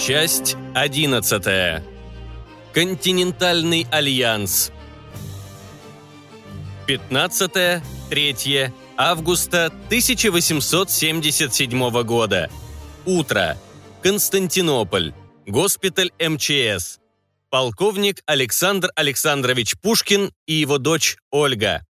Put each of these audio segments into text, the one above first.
Часть 11. Континентальный альянс. 15-3 августа 1877 года. Утро. Константинополь. Госпиталь МЧС. Полковник Александр Александрович Пушкин и его дочь Ольга.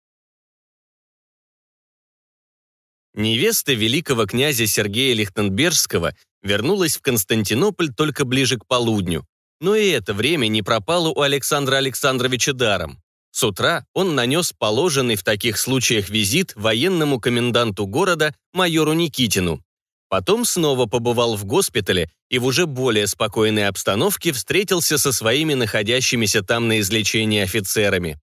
Невеста великого князя Сергея Лихтенбергского вернулась в Константинополь только ближе к полудню. Но и это время не пропало у Александра Александровича даром. С утра он нанес положенный в таких случаях визит военному коменданту города майору Никитину. Потом снова побывал в госпитале и в уже более спокойной обстановке встретился со своими находящимися там на излечении офицерами.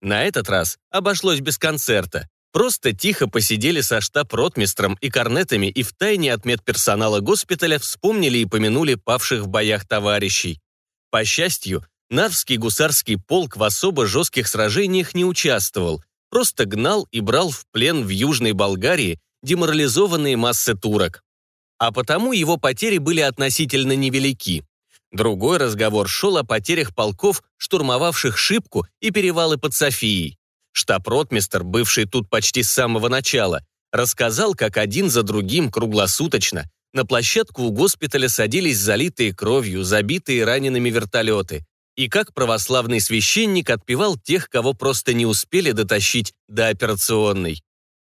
На этот раз обошлось без концерта. Просто тихо посидели со штаб-ротмистром и корнетами и втайне от медперсонала госпиталя вспомнили и помянули павших в боях товарищей. По счастью, Нарвский гусарский полк в особо жестких сражениях не участвовал, просто гнал и брал в плен в Южной Болгарии деморализованные массы турок. А потому его потери были относительно невелики. Другой разговор шел о потерях полков, штурмовавших Шипку и перевалы под Софией. Штаб-ротмистр, бывший тут почти с самого начала, рассказал, как один за другим круглосуточно на площадку у госпиталя садились залитые кровью, забитые ранеными вертолеты, и как православный священник отпевал тех, кого просто не успели дотащить до операционной.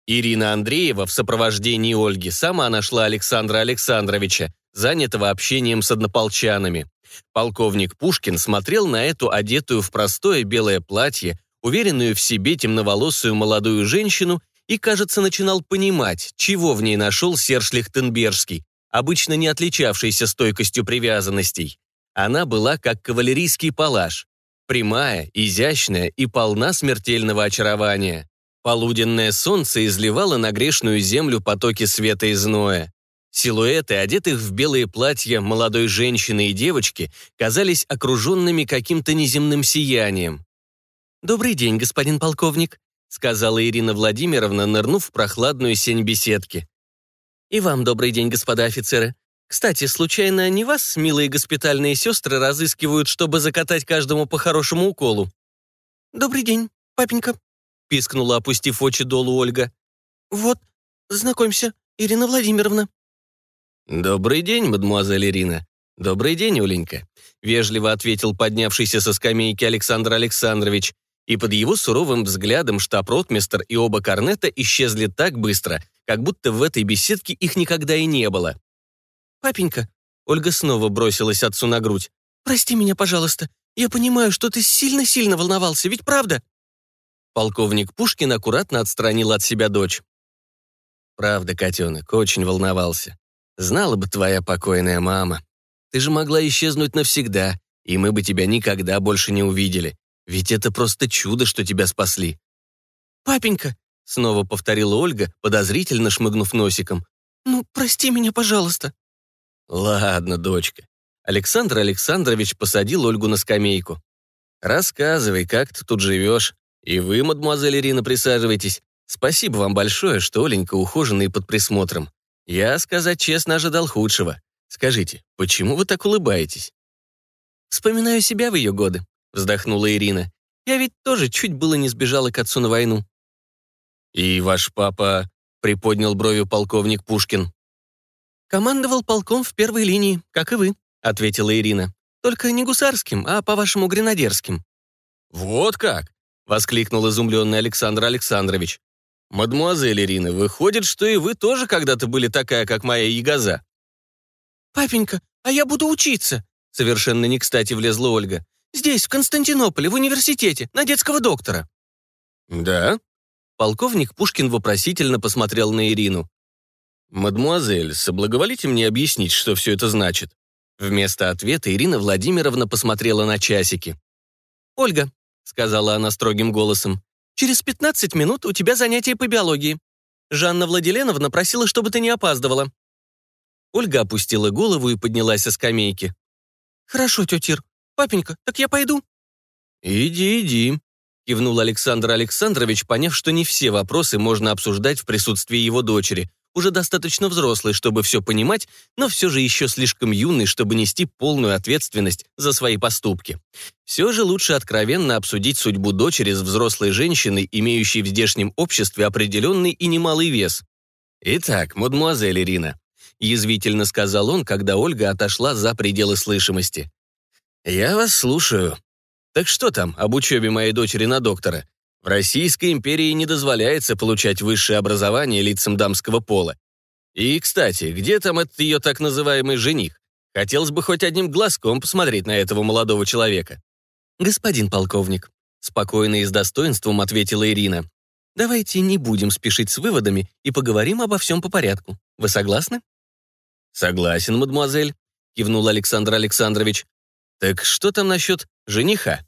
Ирина Андреева в сопровождении Ольги сама нашла Александра Александровича, занятого общением с однополчанами. Полковник Пушкин смотрел на эту одетую в простое белое платье, уверенную в себе темноволосую молодую женщину и, кажется, начинал понимать, чего в ней нашел Серж Лихтенбергский, обычно не отличавшийся стойкостью привязанностей. Она была как кавалерийский палаш, прямая, изящная и полна смертельного очарования. Полуденное солнце изливало на грешную землю потоки света и зноя. Силуэты, одетых в белые платья молодой женщины и девочки, казались окруженными каким-то неземным сиянием. «Добрый день, господин полковник», сказала Ирина Владимировна, нырнув в прохладную сень беседки. «И вам добрый день, господа офицеры. Кстати, случайно не вас, милые госпитальные сестры, разыскивают, чтобы закатать каждому по хорошему уколу?» «Добрый день, папенька», — пискнула, опустив очи долу Ольга. «Вот, знакомься, Ирина Владимировна». «Добрый день, мадемуазель Ирина. Добрый день, Оленька», — вежливо ответил поднявшийся со скамейки Александр Александрович и под его суровым взглядом штаб-ротмистр и оба корнета исчезли так быстро, как будто в этой беседке их никогда и не было. «Папенька», — Ольга снова бросилась отцу на грудь, «прости меня, пожалуйста. Я понимаю, что ты сильно-сильно волновался, ведь правда?» Полковник Пушкин аккуратно отстранил от себя дочь. «Правда, котенок, очень волновался. Знала бы твоя покойная мама. Ты же могла исчезнуть навсегда, и мы бы тебя никогда больше не увидели. Ведь это просто чудо, что тебя спасли». «Папенька», — снова повторила Ольга, подозрительно шмыгнув носиком. «Ну, прости меня, пожалуйста». «Ладно, дочка». Александр Александрович посадил Ольгу на скамейку. «Рассказывай, как ты тут живешь. И вы, мадемуазель Ирина, присаживайтесь. Спасибо вам большое, что Оленька ухожена и под присмотром. Я, сказать честно, ожидал худшего. Скажите, почему вы так улыбаетесь?» «Вспоминаю себя в ее годы», вздохнула Ирина. «Я ведь тоже чуть было не сбежала к отцу на войну». «И ваш папа...» — приподнял бровью полковник Пушкин. «Командовал полком в первой линии, как и вы», — ответила Ирина. «Только не гусарским, а, по-вашему, гренадерским». «Вот как!» — воскликнул изумленный Александр Александрович. «Мадемуазель Ирина, выходит, что и вы тоже когда-то были такая, как моя ягоза?» «Папенька, а я буду учиться!» Совершенно не кстати влезла Ольга. Здесь, в Константинополе, в университете, на детского доктора». «Да?» Полковник Пушкин вопросительно посмотрел на Ирину. «Мадмуазель, соблаговолите мне объяснить, что все это значит?» Вместо ответа Ирина Владимировна посмотрела на часики. «Ольга», — сказала она строгим голосом, «через 15 минут у тебя занятие по биологии. Жанна Владиленовна просила, чтобы ты не опаздывала». Ольга опустила голову и поднялась со скамейки. «Хорошо, тетя «Папенька, так я пойду?» «Иди, иди», — кивнул Александр Александрович, поняв, что не все вопросы можно обсуждать в присутствии его дочери. уже достаточно взрослый, чтобы все понимать, но все же еще слишком юный, чтобы нести полную ответственность за свои поступки. Все же лучше откровенно обсудить судьбу дочери с взрослой женщиной, имеющей в здешнем обществе определенный и немалый вес. «Итак, мадемуазель Ирина», — язвительно сказал он, когда Ольга отошла за пределы слышимости. «Я вас слушаю. Так что там об учебе моей дочери на доктора? В Российской империи не дозволяется получать высшее образование лицам дамского пола. И, кстати, где там этот ее так называемый жених? Хотелось бы хоть одним глазком посмотреть на этого молодого человека. «Господин полковник», — спокойно и с достоинством ответила Ирина, «давайте не будем спешить с выводами и поговорим обо всем по порядку. Вы согласны?» «Согласен, мадемуазель», — кивнул Александр Александрович. «Так что там насчет жениха?»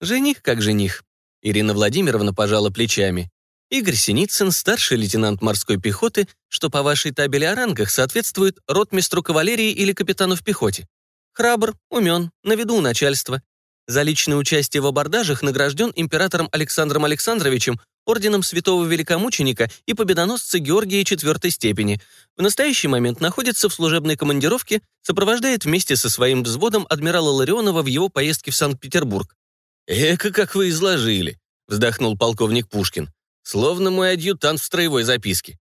«Жених как жених», Ирина Владимировна пожала плечами. Игорь Синицын, старший лейтенант морской пехоты, что по вашей табели о рангах соответствует ротмистру кавалерии или капитану в пехоте. Храбр, умен, на виду у начальства. За личное участие в абордажах награжден императором Александром Александровичем орденом святого великомученика и победоносца Георгия четвертой степени. В настоящий момент находится в служебной командировке, сопровождает вместе со своим взводом адмирала Ларионова в его поездке в Санкт-Петербург. «Эка, как вы изложили», — вздохнул полковник Пушкин. «Словно мой адъютант в строевой записке.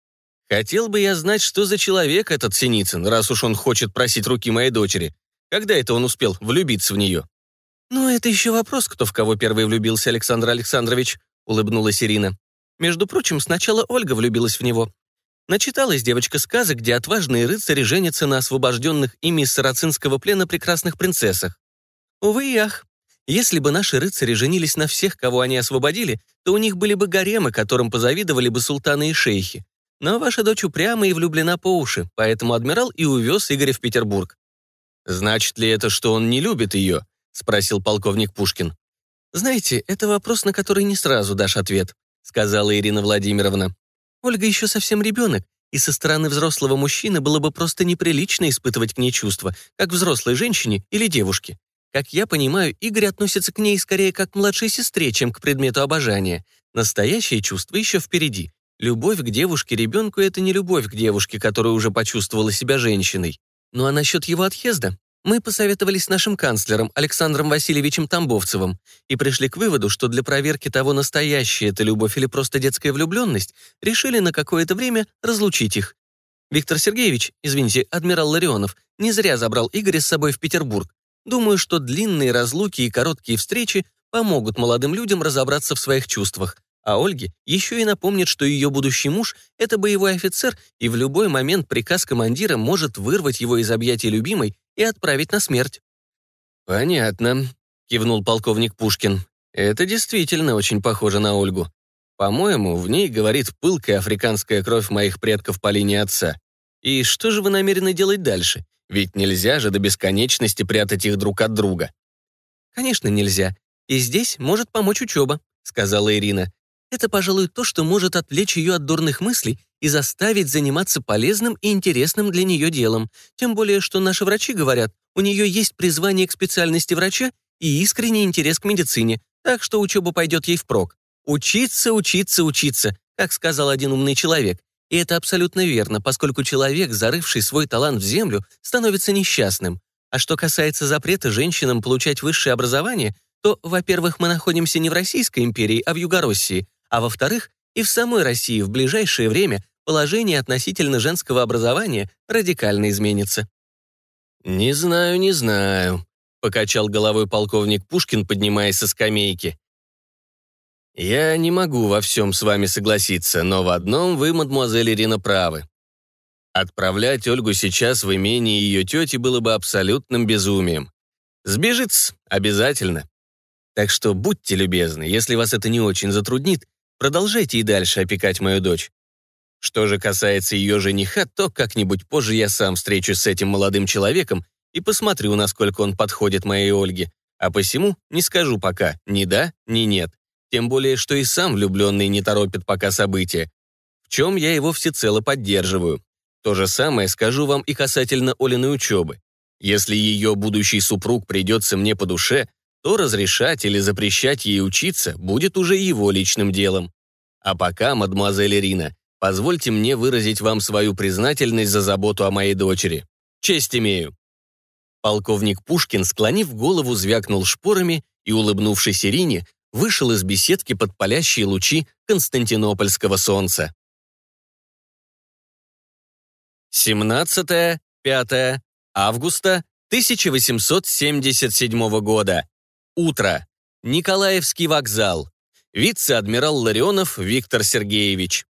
Хотел бы я знать, что за человек этот Синицын, раз уж он хочет просить руки моей дочери. Когда это он успел влюбиться в нее?» «Ну, это еще вопрос, кто в кого первый влюбился, Александр Александрович», — улыбнулась Ирина. «Между прочим, сначала Ольга влюбилась в него. Начиталась девочка сказок, где отважные рыцари женятся на освобожденных ими из сарацинского плена прекрасных принцессах. Увы и ах, если бы наши рыцари женились на всех, кого они освободили, то у них были бы гаремы, которым позавидовали бы султаны и шейхи. Но ваша дочь упряма и влюблена по уши, поэтому адмирал и увез Игоря в Петербург. «Значит ли это, что он не любит ее?» — спросил полковник Пушкин. «Знаете, это вопрос, на который не сразу дашь ответ», — сказала Ирина Владимировна. «Ольга еще совсем ребенок, и со стороны взрослого мужчины было бы просто неприлично испытывать к ней чувства, как взрослой женщине или девушке. Как я понимаю, Игорь относится к ней скорее как к младшей сестре, чем к предмету обожания. Настоящее чувство еще впереди. Любовь к девушке-ребенку — это не любовь к девушке, которая уже почувствовала себя женщиной. Ну а насчет его отъезда? Мы посоветовались с нашим канцлером Александром Васильевичем Тамбовцевым и пришли к выводу, что для проверки того, настоящая это любовь или просто детская влюбленность, решили на какое-то время разлучить их. Виктор Сергеевич, извините, адмирал Ларионов, не зря забрал Игоря с собой в Петербург. Думаю, что длинные разлуки и короткие встречи помогут молодым людям разобраться в своих чувствах, а Ольге еще и напомнит, что ее будущий муж — это боевой офицер, и в любой момент приказ командира может вырвать его из объятий любимой и отправить на смерть. «Понятно», — кивнул полковник Пушкин. «Это действительно очень похоже на Ольгу. По-моему, в ней говорит пылкая африканская кровь моих предков по линии отца. И что же вы намерены делать дальше? Ведь нельзя же до бесконечности прятать их друг от друга. «Конечно, нельзя. И здесь может помочь учеба», — сказала Ирина. «Это, пожалуй, то, что может отвлечь ее от дурных мыслей и заставить заниматься полезным и интересным для нее делом. Тем более, что наши врачи говорят, у нее есть призвание к специальности врача и искренний интерес к медицине, так что учеба пойдет ей впрок. Учиться, учиться, учиться, как сказал один умный человек. И это абсолютно верно, поскольку человек, зарывший свой талант в землю, становится несчастным. А что касается запрета женщинам получать высшее образование, то, во-первых, мы находимся не в Российской империи, а в Югороссии, а во-вторых, и в самой России в ближайшее время положение относительно женского образования радикально изменится. «Не знаю, не знаю», — покачал головой полковник Пушкин, поднимаясь со скамейки. «Я не могу во всем с вами согласиться, но в одном вы, мадемуазель Ирина, правы. Отправлять Ольгу сейчас в имение ее тети было бы абсолютным безумием. Сбежит обязательно. Так что будьте любезны, если вас это не очень затруднит, продолжайте и дальше опекать мою дочь. Что же касается ее жениха, то как-нибудь позже я сам встречусь с этим молодым человеком и посмотрю, насколько он подходит моей Ольге. А посему не скажу пока ни да, ни нет. Тем более, что и сам влюбленный не торопит пока события. В чем я его всецело поддерживаю. То же самое скажу вам и касательно Олиной учебы. Если ее будущий супруг придется мне по душе, то разрешать или запрещать ей учиться будет уже его личным делом. А пока, мадемуазель Ирина, позвольте мне выразить вам свою признательность за заботу о моей дочери. Честь имею». Полковник Пушкин, склонив голову, звякнул шпорами и, улыбнувшись Ирине, вышел из беседки под палящие лучи константинопольского солнца. 17-5 августа 1877 года. Утро. Николаевский вокзал. Вице-адмирал Ларионов Виктор Сергеевич.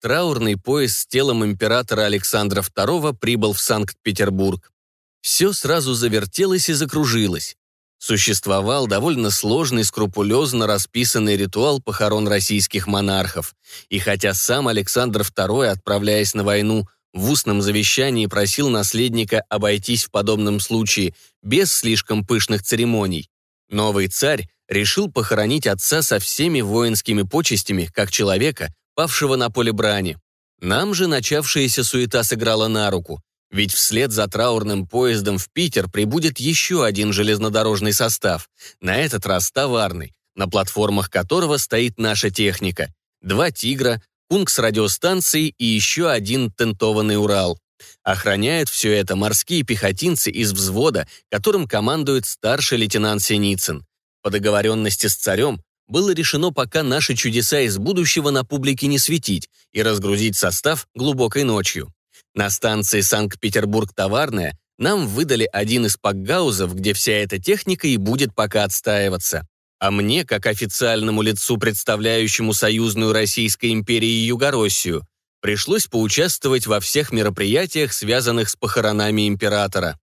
Траурный поезд с телом императора Александра II прибыл в Санкт-Петербург. Все сразу завертелось и закружилось. Существовал довольно сложный, скрупулезно расписанный ритуал похорон российских монархов. И хотя сам Александр II, отправляясь на войну, в устном завещании просил наследника обойтись в подобном случае без слишком пышных церемоний, новый царь решил похоронить отца со всеми воинскими почестями, как человека, павшего на поле брани. Нам же начавшаяся суета сыграла на руку, ведь вслед за траурным поездом в Питер прибудет еще один железнодорожный состав, на этот раз товарный, на платформах которого стоит наша техника. Два «Тигра», пункт с радиостанцией и еще один тентованный Урал. Охраняют все это морские пехотинцы из взвода, которым командует старший лейтенант Синицын. По договоренности с царем было решено пока наши чудеса из будущего на публике не светить и разгрузить состав глубокой ночью. На станции Санкт-Петербург-Товарная нам выдали один из пакгаузов, где вся эта техника и будет пока отстаиваться. А мне, как официальному лицу, представляющему союзную Российской империи Югороссию, пришлось поучаствовать во всех мероприятиях, связанных с похоронами императора.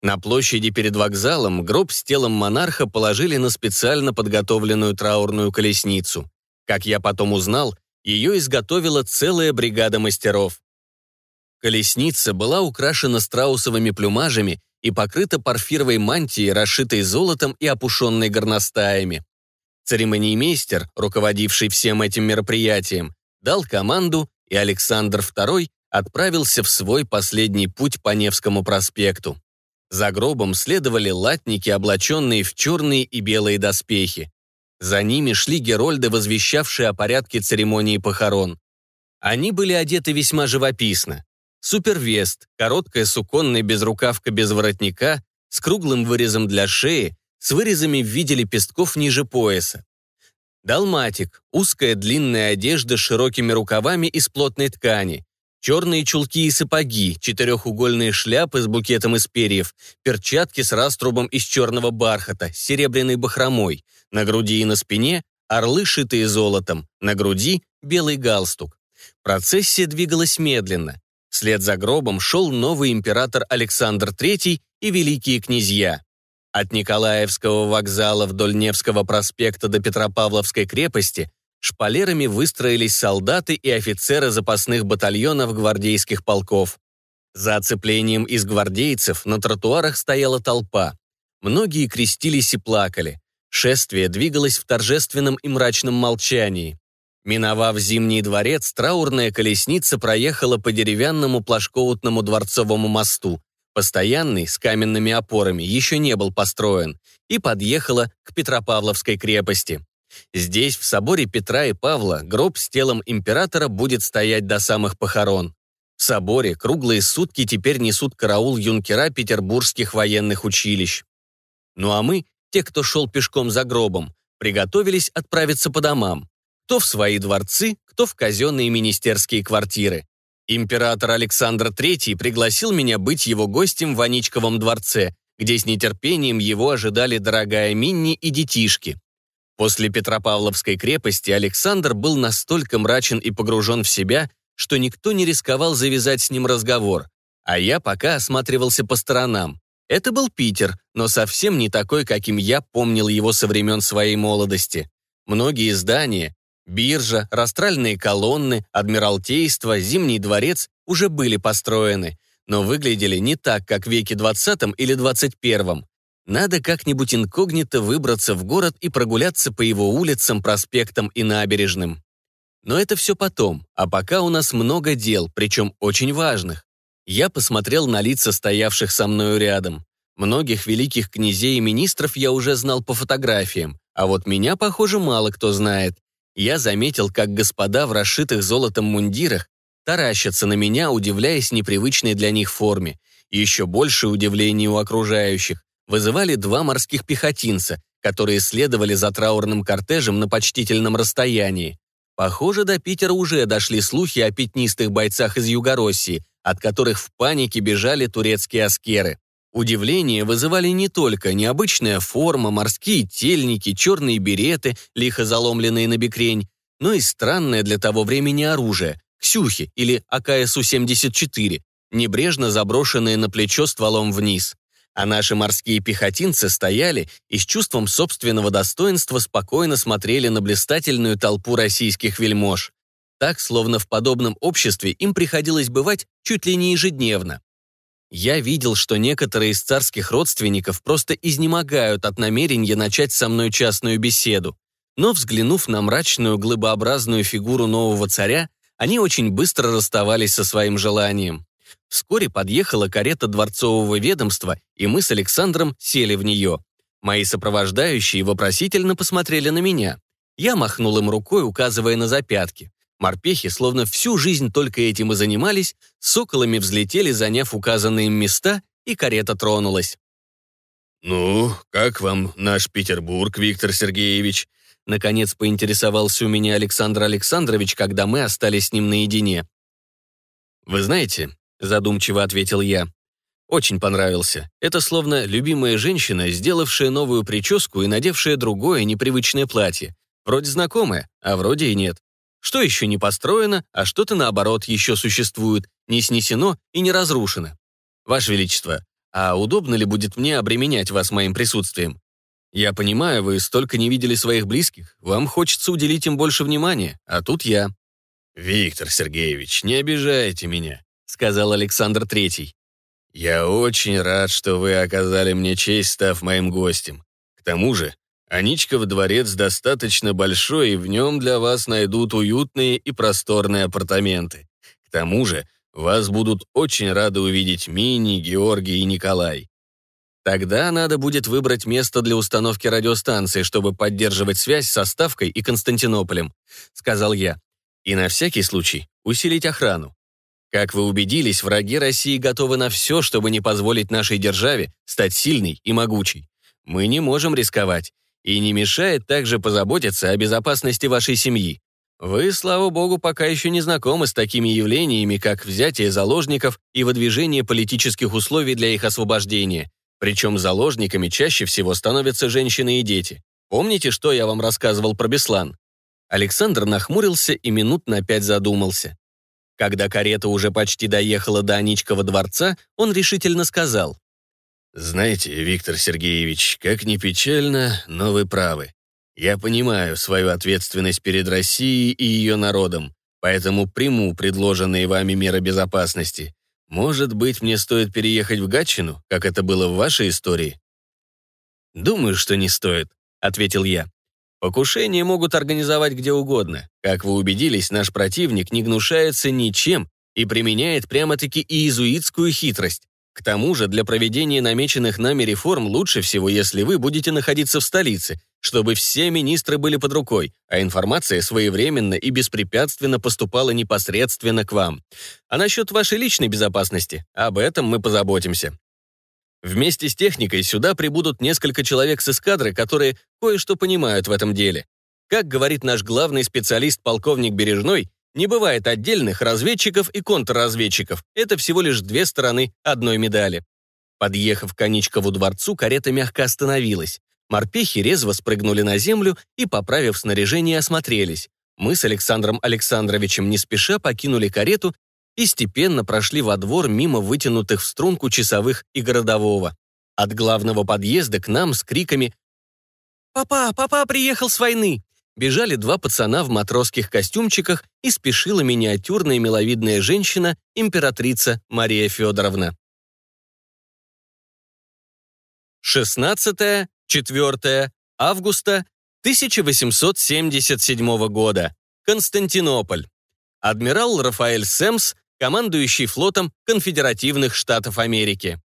На площади перед вокзалом гроб с телом монарха положили на специально подготовленную траурную колесницу. Как я потом узнал, ее изготовила целая бригада мастеров. Колесница была украшена страусовыми плюмажами и покрыта парфировой мантией, расшитой золотом и опушенной горностаями. Церемониймейстер, руководивший всем этим мероприятием, дал команду, и Александр II отправился в свой последний путь по Невскому проспекту. За гробом следовали латники, облаченные в черные и белые доспехи. За ними шли герольды, возвещавшие о порядке церемонии похорон. Они были одеты весьма живописно. Супервест, короткая суконная безрукавка без воротника, с круглым вырезом для шеи, с вырезами в виде лепестков ниже пояса. Далматик, узкая длинная одежда с широкими рукавами из плотной ткани, черные чулки и сапоги, четырехугольные шляпы с букетом из перьев, перчатки с раструбом из черного бархата, с серебряной бахромой, на груди и на спине орлы, шитые золотом, на груди белый галстук. Процессия двигалась медленно. Вслед за гробом шел новый император Александр III и великие князья. От Николаевского вокзала вдоль Невского проспекта до Петропавловской крепости шпалерами выстроились солдаты и офицеры запасных батальонов гвардейских полков. За оцеплением из гвардейцев на тротуарах стояла толпа. Многие крестились и плакали. Шествие двигалось в торжественном и мрачном молчании. Миновав Зимний дворец, траурная колесница проехала по деревянному плашкоутному дворцовому мосту. Постоянный, с каменными опорами, еще не был построен, и подъехала к Петропавловской крепости. Здесь, в соборе Петра и Павла, гроб с телом императора будет стоять до самых похорон. В соборе круглые сутки теперь несут караул юнкера петербургских военных училищ. Ну а мы, те, кто шел пешком за гробом, приготовились отправиться по домам. Кто в свои дворцы, кто в казенные министерские квартиры. Император Александр III пригласил меня быть его гостем в Аничковом дворце, где с нетерпением его ожидали дорогая Минни и детишки. После Петропавловской крепости Александр был настолько мрачен и погружен в себя, что никто не рисковал завязать с ним разговор, а я пока осматривался по сторонам. Это был Питер, но совсем не такой, каким я помнил его со времен своей молодости. Многие здания, биржа, растральные колонны, адмиралтейство, Зимний дворец уже были построены, но выглядели не так, как в веке 20 или 21. Надо как-нибудь инкогнито выбраться в город и прогуляться по его улицам, проспектам и набережным. Но это все потом, а пока у нас много дел, причем очень важных. Я посмотрел на лица стоявших со мною рядом. Многих великих князей и министров я уже знал по фотографиям, а вот меня, похоже, мало кто знает. Я заметил, как господа в расшитых золотом мундирах таращатся на меня, удивляясь непривычной для них форме. Еще большее удивление у окружающих вызывали два морских пехотинца, которые следовали за траурным кортежем на почтительном расстоянии. Похоже, до Питера уже дошли слухи о пятнистых бойцах из Югороссии, от которых в панике бежали турецкие аскеры. Удивление вызывали не только необычная форма, морские тельники, черные береты, лихо заломленные на бекрень, но и странное для того времени оружие – ксюхи или АКСУ-74, небрежно заброшенные на плечо стволом вниз. А наши морские пехотинцы стояли и с чувством собственного достоинства спокойно смотрели на блистательную толпу российских вельмож. Так, словно в подобном обществе им приходилось бывать чуть ли не ежедневно. Я видел, что некоторые из царских родственников просто изнемогают от намерения начать со мной частную беседу. Но, взглянув на мрачную глыбообразную фигуру нового царя, они очень быстро расставались со своим желанием. Вскоре подъехала карета дворцового ведомства, и мы с Александром сели в нее. Мои сопровождающие вопросительно посмотрели на меня. Я махнул им рукой, указывая на запятки. Морпехи, словно всю жизнь только этим и занимались, соколами взлетели, заняв указанные им места, и карета тронулась. «Ну, как вам наш Петербург, Виктор Сергеевич?» Наконец поинтересовался у меня Александр Александрович, когда мы остались с ним наедине. «Вы знаете, задумчиво ответил я. Очень понравился. Это словно любимая женщина, сделавшая новую прическу и надевшая другое непривычное платье. Вроде знакомое, а вроде и нет. Что еще не построено, а что-то наоборот еще существует, не снесено и не разрушено. Ваше Величество, а удобно ли будет мне обременять вас моим присутствием? Я понимаю, вы столько не видели своих близких, вам хочется уделить им больше внимания, а тут я. Виктор Сергеевич, не обижайте меня сказал Александр Третий. «Я очень рад, что вы оказали мне честь, став моим гостем. К тому же, Аничков дворец достаточно большой, и в нем для вас найдут уютные и просторные апартаменты. К тому же, вас будут очень рады увидеть Мини, Георгий и Николай. Тогда надо будет выбрать место для установки радиостанции, чтобы поддерживать связь со Ставкой и Константинополем», — сказал я. «И на всякий случай усилить охрану. Как вы убедились, враги России готовы на все, чтобы не позволить нашей державе стать сильной и могучей. Мы не можем рисковать. И не мешает также позаботиться о безопасности вашей семьи. Вы, слава богу, пока еще не знакомы с такими явлениями, как взятие заложников и выдвижение политических условий для их освобождения. Причем заложниками чаще всего становятся женщины и дети. Помните, что я вам рассказывал про Беслан? Александр нахмурился и минут на пять задумался. Когда карета уже почти доехала до Аничкова дворца, он решительно сказал. «Знаете, Виктор Сергеевич, как ни печально, но вы правы. Я понимаю свою ответственность перед Россией и ее народом, поэтому приму предложенные вами меры безопасности. Может быть, мне стоит переехать в Гатчину, как это было в вашей истории?» «Думаю, что не стоит», — ответил я. Покушения могут организовать где угодно. Как вы убедились, наш противник не гнушается ничем и применяет прямо-таки иезуитскую хитрость. К тому же для проведения намеченных нами реформ лучше всего, если вы будете находиться в столице, чтобы все министры были под рукой, а информация своевременно и беспрепятственно поступала непосредственно к вам. А насчет вашей личной безопасности, об этом мы позаботимся. Вместе с техникой сюда прибудут несколько человек с эскадры, которые кое-что понимают в этом деле. Как говорит наш главный специалист полковник Бережной, не бывает отдельных разведчиков и контрразведчиков. Это всего лишь две стороны одной медали. Подъехав к Коничкову дворцу, карета мягко остановилась. Морпехи резво спрыгнули на землю и, поправив снаряжение, осмотрелись. Мы с Александром Александровичем не спеша покинули карету и степенно прошли во двор мимо вытянутых в струнку часовых и городового. От главного подъезда к нам с криками «Папа, папа приехал с войны!» Бежали два пацана в матросских костюмчиках и спешила миниатюрная миловидная женщина, императрица Мария Федоровна. 16-4 августа 1877 года. Константинополь. Адмирал Рафаэль Сэмс командующий флотом конфедеративных штатов Америки.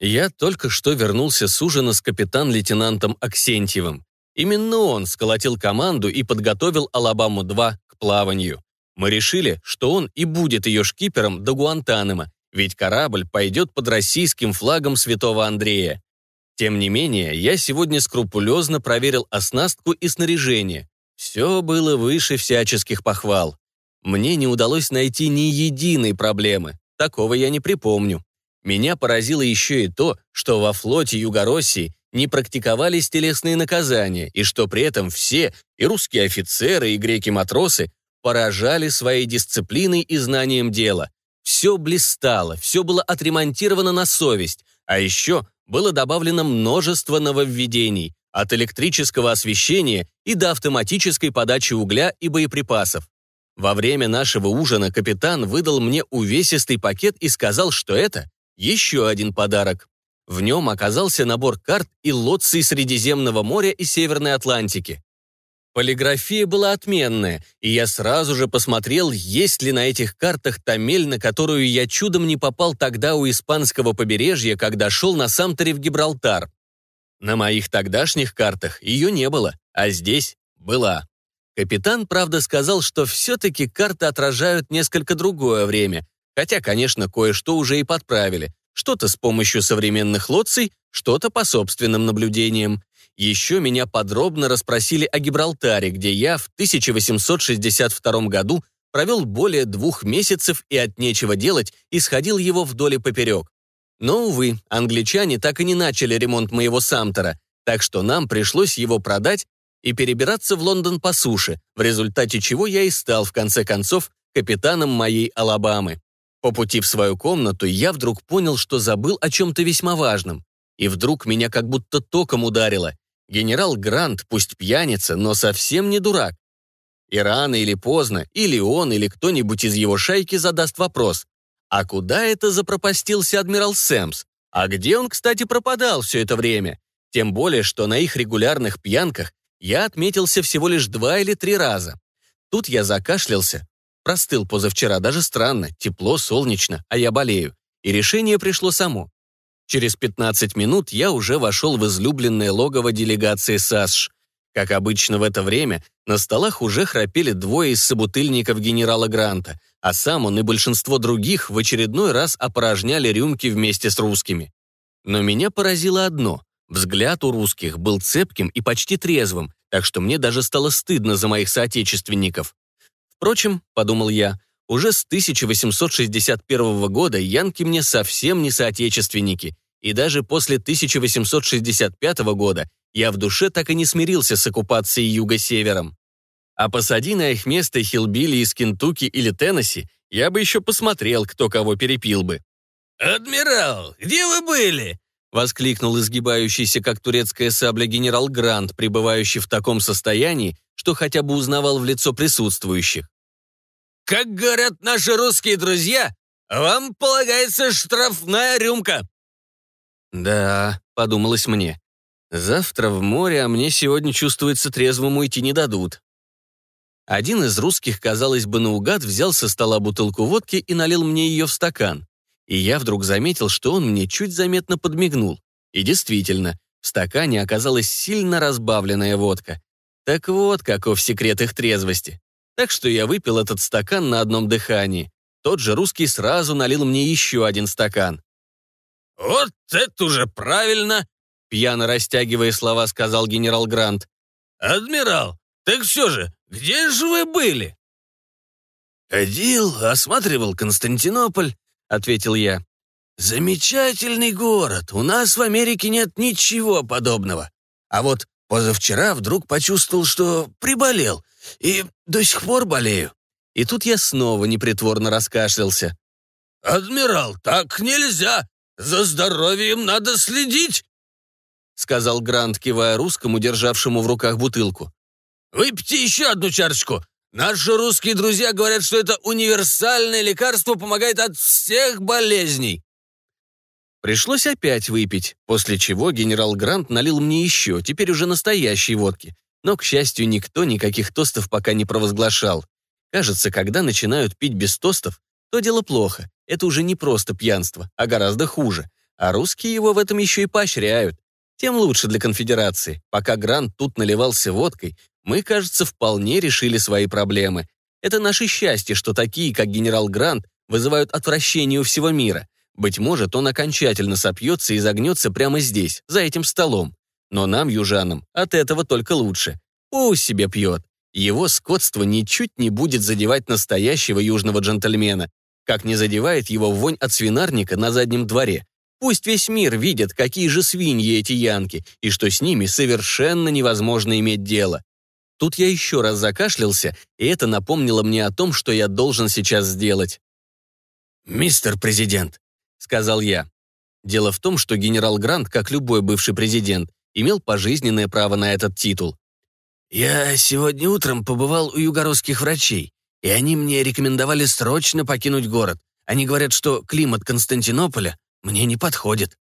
Я только что вернулся с ужина с капитан-лейтенантом Аксентьевым. Именно он сколотил команду и подготовил Алабаму-2 к плаванию. Мы решили, что он и будет ее шкипером до Гуантанамо, ведь корабль пойдет под российским флагом Святого Андрея. Тем не менее, я сегодня скрупулезно проверил оснастку и снаряжение. Все было выше всяческих похвал. Мне не удалось найти ни единой проблемы. Такого я не припомню. Меня поразило еще и то, что во флоте Югороссии не практиковались телесные наказания, и что при этом все, и русские офицеры, и греки-матросы, поражали своей дисциплиной и знанием дела. Все блистало, все было отремонтировано на совесть, а еще было добавлено множество нововведений, от электрического освещения и до автоматической подачи угля и боеприпасов. Во время нашего ужина капитан выдал мне увесистый пакет и сказал, что это еще один подарок. В нем оказался набор карт и лоций Средиземного моря и Северной Атлантики. Полиграфия была отменная, и я сразу же посмотрел, есть ли на этих картах томель, на которую я чудом не попал тогда у испанского побережья, когда шел на Самтере в Гибралтар. На моих тогдашних картах ее не было, а здесь была. Капитан, правда, сказал, что все-таки карты отражают несколько другое время, хотя, конечно, кое-что уже и подправили. Что-то с помощью современных лоций, что-то по собственным наблюдениям. Еще меня подробно расспросили о Гибралтаре, где я в 1862 году провел более двух месяцев и от нечего делать исходил его вдоль и поперек. Но, увы, англичане так и не начали ремонт моего Самтера, так что нам пришлось его продать и перебираться в Лондон по суше, в результате чего я и стал, в конце концов, капитаном моей Алабамы. По пути в свою комнату я вдруг понял, что забыл о чем-то весьма важном. И вдруг меня как будто током ударило. Генерал Грант, пусть пьяница, но совсем не дурак. И рано или поздно, или он, или кто-нибудь из его шайки задаст вопрос. А куда это запропастился адмирал Сэмс? А где он, кстати, пропадал все это время? Тем более, что на их регулярных пьянках я отметился всего лишь два или три раза. Тут я закашлялся. Простыл позавчера, даже странно, тепло, солнечно, а я болею. И решение пришло само. Через 15 минут я уже вошел в излюбленное логово делегации САСШ. Как обычно в это время, на столах уже храпели двое из собутыльников генерала Гранта, а сам он и большинство других в очередной раз опорожняли рюмки вместе с русскими. Но меня поразило одно. Взгляд у русских был цепким и почти трезвым, так что мне даже стало стыдно за моих соотечественников. Впрочем, подумал я, уже с 1861 года янки мне совсем не соотечественники, и даже после 1865 года я в душе так и не смирился с оккупацией Юга-Севером. А посади на их место Хилбили из Кентукки или Теннесси, я бы еще посмотрел, кто кого перепил бы. «Адмирал, где вы были?» — воскликнул изгибающийся, как турецкая сабля, генерал Грант, пребывающий в таком состоянии, что хотя бы узнавал в лицо присутствующих. «Как говорят наши русские друзья, вам полагается штрафная рюмка». «Да», — подумалось мне, — «завтра в море, а мне сегодня, чувствуется, трезвым уйти не дадут». Один из русских, казалось бы, наугад взял со стола бутылку водки и налил мне ее в стакан и я вдруг заметил, что он мне чуть заметно подмигнул. И действительно, в стакане оказалась сильно разбавленная водка. Так вот, каков секрет их трезвости. Так что я выпил этот стакан на одном дыхании. Тот же русский сразу налил мне еще один стакан. «Вот это уже правильно!» Пьяно растягивая слова, сказал генерал Грант. «Адмирал, так все же, где же вы были?» «Ходил, осматривал Константинополь, ответил я. «Замечательный город. У нас в Америке нет ничего подобного. А вот позавчера вдруг почувствовал, что приболел. И до сих пор болею». И тут я снова непритворно раскашлялся. «Адмирал, так нельзя! За здоровьем надо следить!» сказал Грант, кивая русскому, державшему в руках бутылку. «Выпейте еще одну чашечку. Наши русские друзья говорят, что это универсальное лекарство помогает от всех болезней. Пришлось опять выпить, после чего генерал Грант налил мне еще, теперь уже настоящей водки. Но, к счастью, никто никаких тостов пока не провозглашал. Кажется, когда начинают пить без тостов, то дело плохо. Это уже не просто пьянство, а гораздо хуже. А русские его в этом еще и поощряют. тем лучше для конфедерации. Пока Грант тут наливался водкой, мы, кажется, вполне решили свои проблемы. Это наше счастье, что такие, как генерал Грант, вызывают отвращение у всего мира. Быть может, он окончательно сопьется и загнется прямо здесь, за этим столом. Но нам, южанам, от этого только лучше. Пусть себе пьет. Его скотство ничуть не будет задевать настоящего южного джентльмена, как не задевает его вонь от свинарника на заднем дворе. Пусть весь мир видит, какие же свиньи эти янки, и что с ними совершенно невозможно иметь дело. Тут я еще раз закашлялся, и это напомнило мне о том, что я должен сейчас сделать. «Мистер президент», — сказал я. Дело в том, что генерал Грант, как любой бывший президент, имел пожизненное право на этот титул. «Я сегодня утром побывал у югородских врачей, и они мне рекомендовали срочно покинуть город. Они говорят, что климат Константинополя мне не подходит».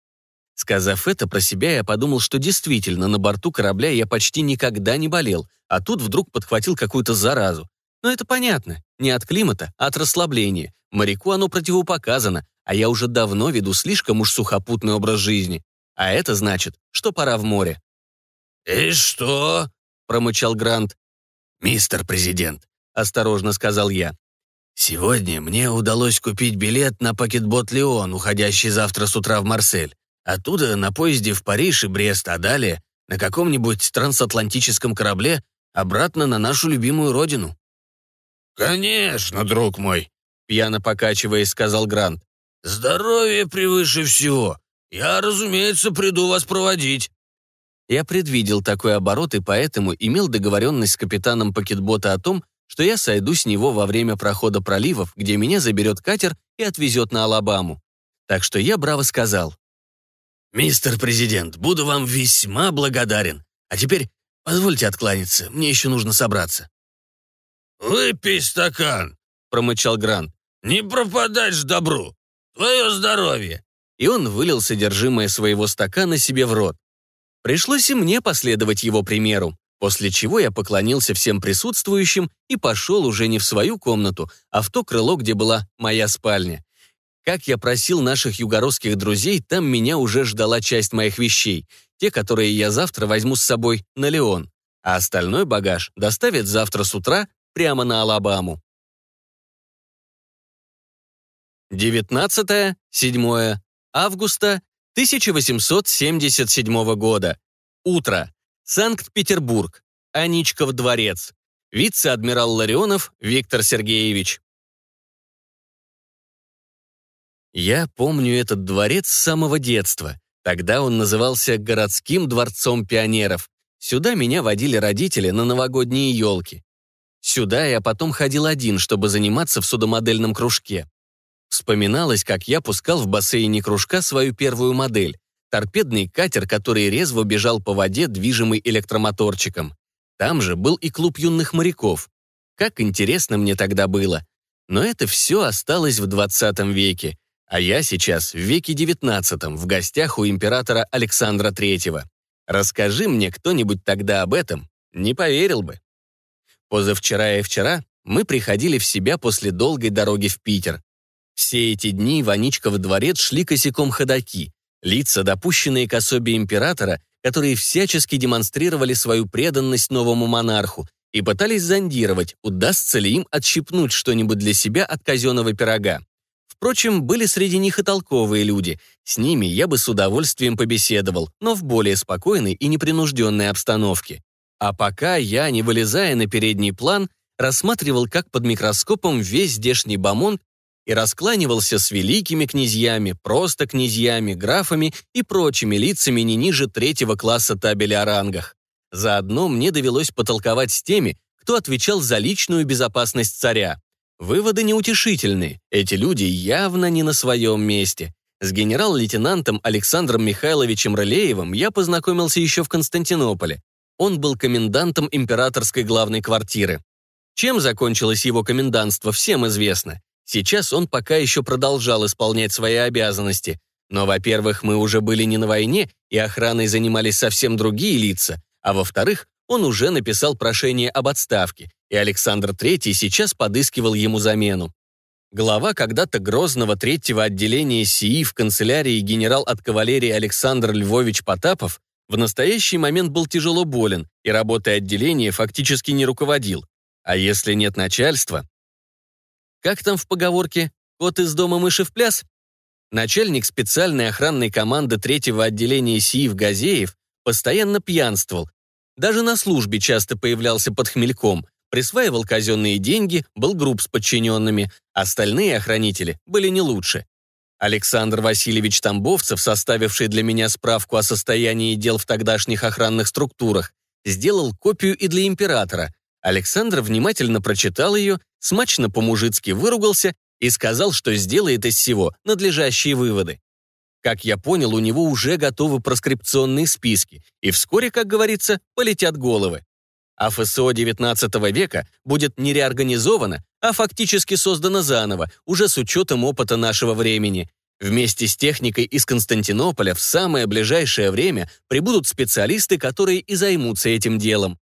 Сказав это про себя, я подумал, что действительно на борту корабля я почти никогда не болел, а тут вдруг подхватил какую-то заразу. Но это понятно. Не от климата, а от расслабления. Моряку оно противопоказано, а я уже давно веду слишком уж сухопутный образ жизни. А это значит, что пора в море. «И что?» — промычал Грант. «Мистер президент», — осторожно сказал я. «Сегодня мне удалось купить билет на пакетбот «Леон», уходящий завтра с утра в Марсель. Оттуда на поезде в Париж и Брест, а далее на каком-нибудь трансатлантическом корабле обратно на нашу любимую родину». «Конечно, друг мой», — пьяно покачиваясь, сказал Грант. «Здоровье превыше всего. Я, разумеется, приду вас проводить». Я предвидел такой оборот и поэтому имел договоренность с капитаном пакетбота о том, что я сойду с него во время прохода проливов, где меня заберет катер и отвезет на Алабаму. Так что я браво сказал. «Мистер президент, буду вам весьма благодарен. А теперь позвольте откланяться, мне еще нужно собраться». «Выпей стакан», — промычал Грант. «Не пропадать ж добру! Твое здоровье!» И он вылил содержимое своего стакана себе в рот. Пришлось и мне последовать его примеру, после чего я поклонился всем присутствующим и пошел уже не в свою комнату, а в то крыло, где была моя спальня. Как я просил наших югородских друзей, там меня уже ждала часть моих вещей, те, которые я завтра возьму с собой на Леон, а остальной багаж доставят завтра с утра прямо на Алабаму. 19-7 августа 1877 года. Утро. Санкт-Петербург. Аничков дворец. Вице-адмирал Ларионов Виктор Сергеевич. Я помню этот дворец с самого детства. Тогда он назывался городским дворцом пионеров. Сюда меня водили родители на новогодние елки. Сюда я потом ходил один, чтобы заниматься в судомодельном кружке. Вспоминалось, как я пускал в бассейне кружка свою первую модель — торпедный катер, который резво бежал по воде, движимый электромоторчиком. Там же был и клуб юных моряков. Как интересно мне тогда было. Но это все осталось в 20 веке, а я сейчас в веке 19 в гостях у императора Александра Третьего. Расскажи мне кто-нибудь тогда об этом, не поверил бы. Позавчера и вчера мы приходили в себя после долгой дороги в Питер. Все эти дни в дворец шли косяком ходаки, лица, допущенные к особе императора, которые всячески демонстрировали свою преданность новому монарху и пытались зондировать, удастся ли им отщипнуть что-нибудь для себя от казенного пирога. Впрочем, были среди них и толковые люди. С ними я бы с удовольствием побеседовал, но в более спокойной и непринужденной обстановке. А пока я, не вылезая на передний план, рассматривал как под микроскопом весь здешний бомонд и раскланивался с великими князьями, просто князьями, графами и прочими лицами не ниже третьего класса табели о рангах. Заодно мне довелось потолковать с теми, кто отвечал за личную безопасность царя. Выводы неутешительные, эти люди явно не на своем месте. С генерал-лейтенантом Александром Михайловичем Рылеевым я познакомился еще в Константинополе. Он был комендантом императорской главной квартиры. Чем закончилось его комендантство, всем известно. Сейчас он пока еще продолжал исполнять свои обязанности. Но, во-первых, мы уже были не на войне, и охраной занимались совсем другие лица, а во-вторых, он уже написал прошение об отставке, и Александр III сейчас подыскивал ему замену. Глава когда-то грозного третьего отделения СИИ в канцелярии генерал от кавалерии Александр Львович Потапов В настоящий момент был тяжело болен и работой отделения фактически не руководил. А если нет начальства? Как там в поговорке «Кот из дома, мыши в пляс»? Начальник специальной охранной команды третьего отделения СИИВ Газеев постоянно пьянствовал. Даже на службе часто появлялся под хмельком, присваивал казенные деньги, был груб с подчиненными, остальные охранители были не лучше. Александр Васильевич Тамбовцев, составивший для меня справку о состоянии дел в тогдашних охранных структурах, сделал копию и для императора. Александр внимательно прочитал ее, смачно по-мужицки выругался и сказал, что сделает из всего надлежащие выводы. Как я понял, у него уже готовы проскрипционные списки, и вскоре, как говорится, полетят головы. А ФСО XIX века будет не реорганизовано, а фактически создано заново, уже с учетом опыта нашего времени. Вместе с техникой из Константинополя в самое ближайшее время прибудут специалисты, которые и займутся этим делом.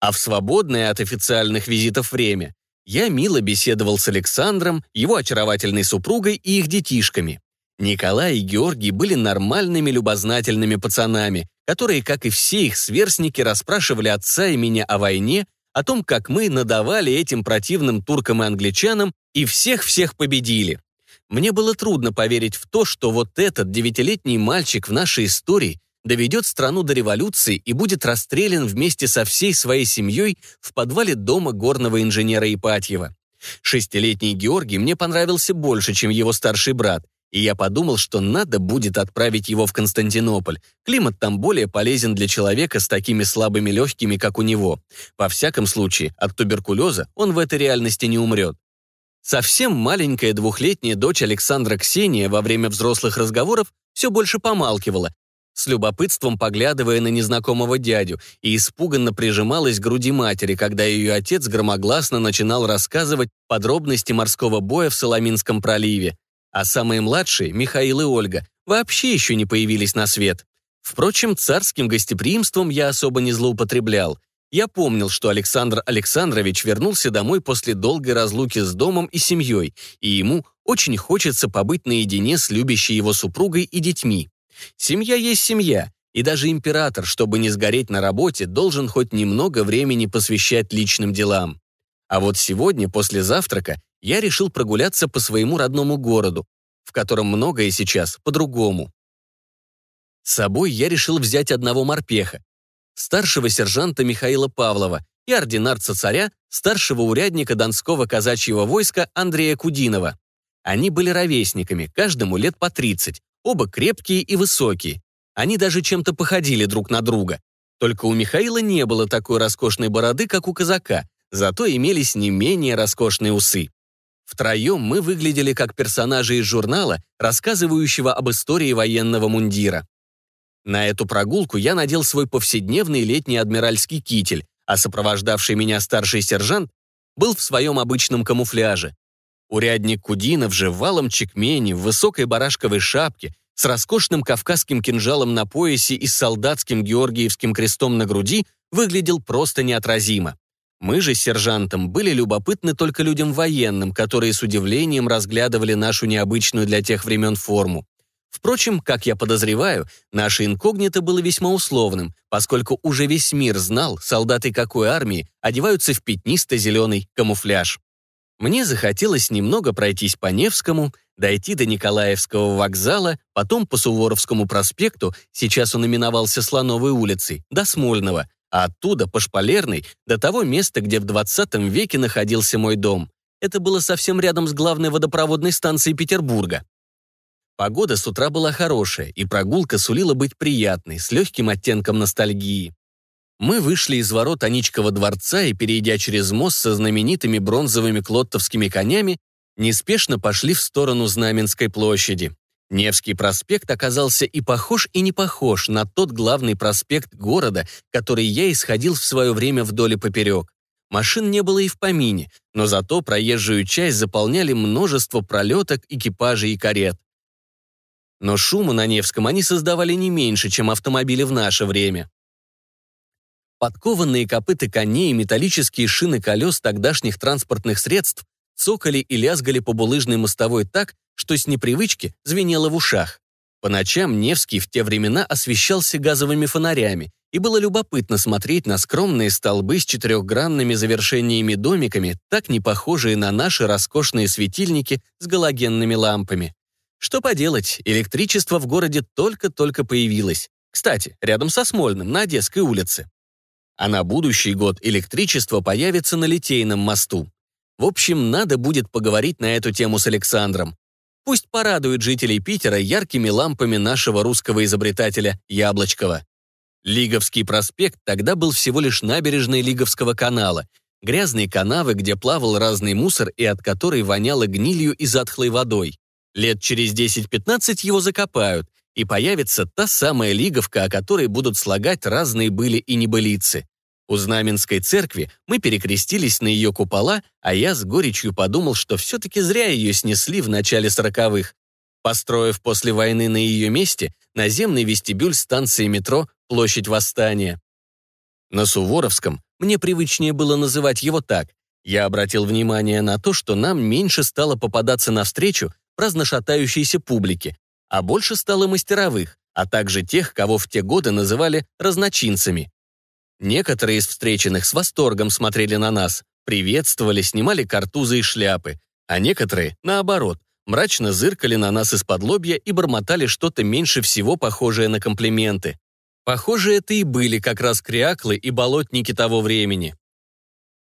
А в свободное от официальных визитов время я мило беседовал с Александром, его очаровательной супругой и их детишками. Николай и Георгий были нормальными любознательными пацанами, которые, как и все их сверстники, расспрашивали отца и меня о войне, о том, как мы надавали этим противным туркам и англичанам и всех-всех победили. Мне было трудно поверить в то, что вот этот девятилетний мальчик в нашей истории доведет страну до революции и будет расстрелян вместе со всей своей семьей в подвале дома горного инженера Ипатьева. Шестилетний Георгий мне понравился больше, чем его старший брат, и я подумал, что надо будет отправить его в Константинополь. Климат там более полезен для человека с такими слабыми легкими, как у него. Во всяком случае, от туберкулеза он в этой реальности не умрет. Совсем маленькая двухлетняя дочь Александра Ксения во время взрослых разговоров все больше помалкивала, с любопытством поглядывая на незнакомого дядю, и испуганно прижималась к груди матери, когда ее отец громогласно начинал рассказывать подробности морского боя в Соломинском проливе. А самые младшие, Михаил и Ольга, вообще еще не появились на свет. Впрочем, царским гостеприимством я особо не злоупотреблял. Я помнил, что Александр Александрович вернулся домой после долгой разлуки с домом и семьей, и ему очень хочется побыть наедине с любящей его супругой и детьми. Семья есть семья, и даже император, чтобы не сгореть на работе, должен хоть немного времени посвящать личным делам. А вот сегодня, после завтрака, я решил прогуляться по своему родному городу, в котором многое сейчас по-другому. С собой я решил взять одного морпеха, старшего сержанта Михаила Павлова и ординарца царя, старшего урядника Донского казачьего войска Андрея Кудинова. Они были ровесниками, каждому лет по 30, Оба крепкие и высокие. Они даже чем-то походили друг на друга. Только у Михаила не было такой роскошной бороды, как у казака, зато имелись не менее роскошные усы. Втроем мы выглядели как персонажи из журнала, рассказывающего об истории военного мундира. На эту прогулку я надел свой повседневный летний адмиральский китель, а сопровождавший меня старший сержант был в своем обычном камуфляже. Урядник Кудинов же в валом чекмене, в высокой барашковой шапке, с роскошным кавказским кинжалом на поясе и с солдатским георгиевским крестом на груди выглядел просто неотразимо. Мы же с сержантом были любопытны только людям военным, которые с удивлением разглядывали нашу необычную для тех времен форму. Впрочем, как я подозреваю, наше инкогнито было весьма условным, поскольку уже весь мир знал, солдаты какой армии одеваются в пятнисто-зеленый камуфляж. Мне захотелось немного пройтись по Невскому, дойти до Николаевского вокзала, потом по Суворовскому проспекту, сейчас он именовался Слоновой улицей, до Смольного, а оттуда по Шпалерной до того места, где в 20 веке находился мой дом. Это было совсем рядом с главной водопроводной станцией Петербурга. Погода с утра была хорошая, и прогулка сулила быть приятной, с легким оттенком ностальгии. Мы вышли из ворот Аничкова дворца и, перейдя через мост со знаменитыми бронзовыми клоттовскими конями, неспешно пошли в сторону Знаменской площади. Невский проспект оказался и похож, и не похож на тот главный проспект города, который я исходил в свое время вдоль и поперек. Машин не было и в помине, но зато проезжую часть заполняли множество пролеток, экипажей и карет. Но шума на Невском они создавали не меньше, чем автомобили в наше время. Подкованные копыты коней и металлические шины колес тогдашних транспортных средств цокали и лязгали по булыжной мостовой так, что с непривычки звенело в ушах. По ночам Невский в те времена освещался газовыми фонарями, и было любопытно смотреть на скромные столбы с четырехгранными завершениями домиками, так не похожие на наши роскошные светильники с галогенными лампами. Что поделать, электричество в городе только-только появилось. Кстати, рядом со Смольным, на Одесской улице. А на будущий год электричество появится на Литейном мосту. В общем, надо будет поговорить на эту тему с Александром. Пусть порадует жителей Питера яркими лампами нашего русского изобретателя Яблочкова. Лиговский проспект тогда был всего лишь набережной Лиговского канала, грязные канавы, где плавал разный мусор и от которой воняло гнилью и затхлой водой. Лет через 10-15 его закопают, и появится та самая Лиговка, о которой будут слагать разные были и небылицы. У Знаменской церкви мы перекрестились на ее купола, а я с горечью подумал, что все-таки зря ее снесли в начале сороковых, построив после войны на ее месте наземный вестибюль станции метро «Площадь Восстания». На Суворовском мне привычнее было называть его так. Я обратил внимание на то, что нам меньше стало попадаться навстречу праздно шатающейся публике, а больше стало мастеровых, а также тех, кого в те годы называли разночинцами. Некоторые из встреченных с восторгом смотрели на нас, приветствовали, снимали картузы и шляпы, а некоторые, наоборот, мрачно зыркали на нас из-под лобья и бормотали что-то меньше всего похожее на комплименты. Похоже, это и были как раз кряклы и болотники того времени.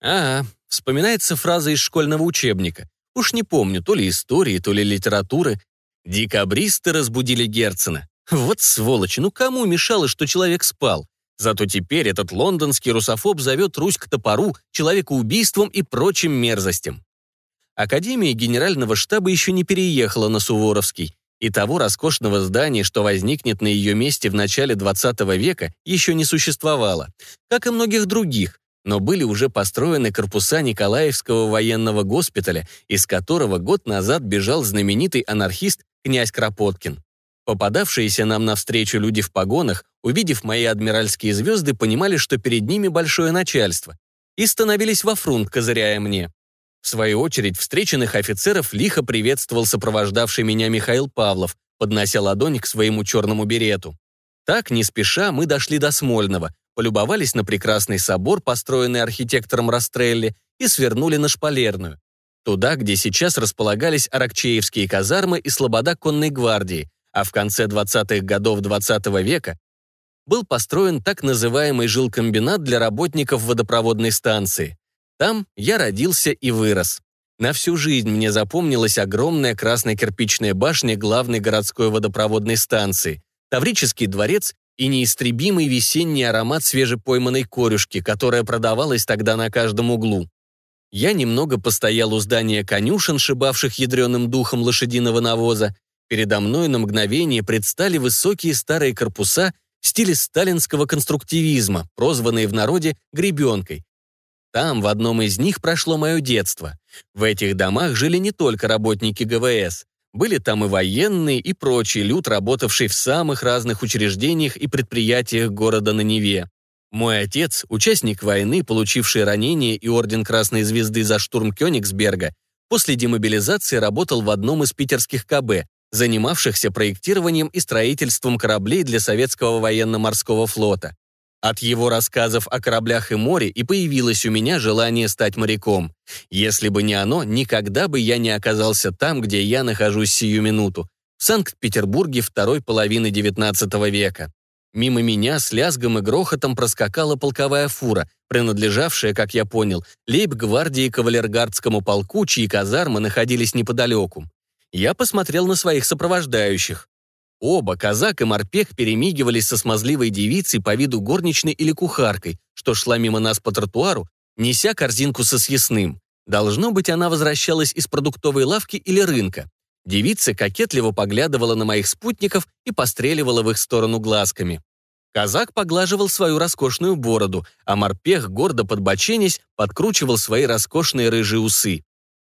Ага, вспоминается фраза из школьного учебника. Уж не помню, то ли истории, то ли литературы. Декабристы разбудили Герцена. Вот сволочь, ну кому мешало, что человек спал? Зато теперь этот лондонский русофоб зовет Русь к топору, человекоубийствам и прочим мерзостям. Академия Генерального штаба еще не переехала на Суворовский, и того роскошного здания, что возникнет на ее месте в начале 20 века, еще не существовало, как и многих других, но были уже построены корпуса Николаевского военного госпиталя, из которого год назад бежал знаменитый анархист князь Кропоткин. Попадавшиеся нам навстречу люди в погонах, увидев мои адмиральские звезды, понимали, что перед ними большое начальство, и становились во фрунт, козыряя мне. В свою очередь, встреченных офицеров лихо приветствовал сопровождавший меня Михаил Павлов, поднося ладонь к своему черному берету. Так, не спеша, мы дошли до Смольного, полюбовались на прекрасный собор, построенный архитектором Растрелли, и свернули на Шпалерную. Туда, где сейчас располагались Аракчеевские казармы и слобода конной гвардии, а в конце 20-х годов XX -го века был построен так называемый жилкомбинат для работников водопроводной станции. Там я родился и вырос. На всю жизнь мне запомнилась огромная красная кирпичная башня главной городской водопроводной станции, Таврический дворец и неистребимый весенний аромат свежепойманной корюшки, которая продавалась тогда на каждом углу. Я немного постоял у здания конюшен, шибавших ядреным духом лошадиного навоза, Передо мной на мгновение предстали высокие старые корпуса стиле сталинского конструктивизма, прозванные в народе «гребенкой». Там, в одном из них, прошло мое детство. В этих домах жили не только работники ГВС. Были там и военные, и прочий люд, работавший в самых разных учреждениях и предприятиях города на Неве. Мой отец, участник войны, получивший ранение и орден Красной Звезды за штурм Кёнигсберга, после демобилизации работал в одном из питерских КБ, занимавшихся проектированием и строительством кораблей для советского военно-морского флота. От его рассказов о кораблях и море и появилось у меня желание стать моряком. Если бы не оно, никогда бы я не оказался там, где я нахожусь сию минуту, в Санкт-Петербурге второй половины XIX века. Мимо меня с лязгом и грохотом проскакала полковая фура, принадлежавшая, как я понял, лейб-гвардии кавалергардскому полку, чьи казармы находились неподалеку. Я посмотрел на своих сопровождающих. Оба, казак и морпех, перемигивались со смазливой девицей по виду горничной или кухаркой, что шла мимо нас по тротуару, неся корзинку со съестным. Должно быть, она возвращалась из продуктовой лавки или рынка. Девица кокетливо поглядывала на моих спутников и постреливала в их сторону глазками. Казак поглаживал свою роскошную бороду, а морпех, гордо подбоченясь, подкручивал свои роскошные рыжие усы.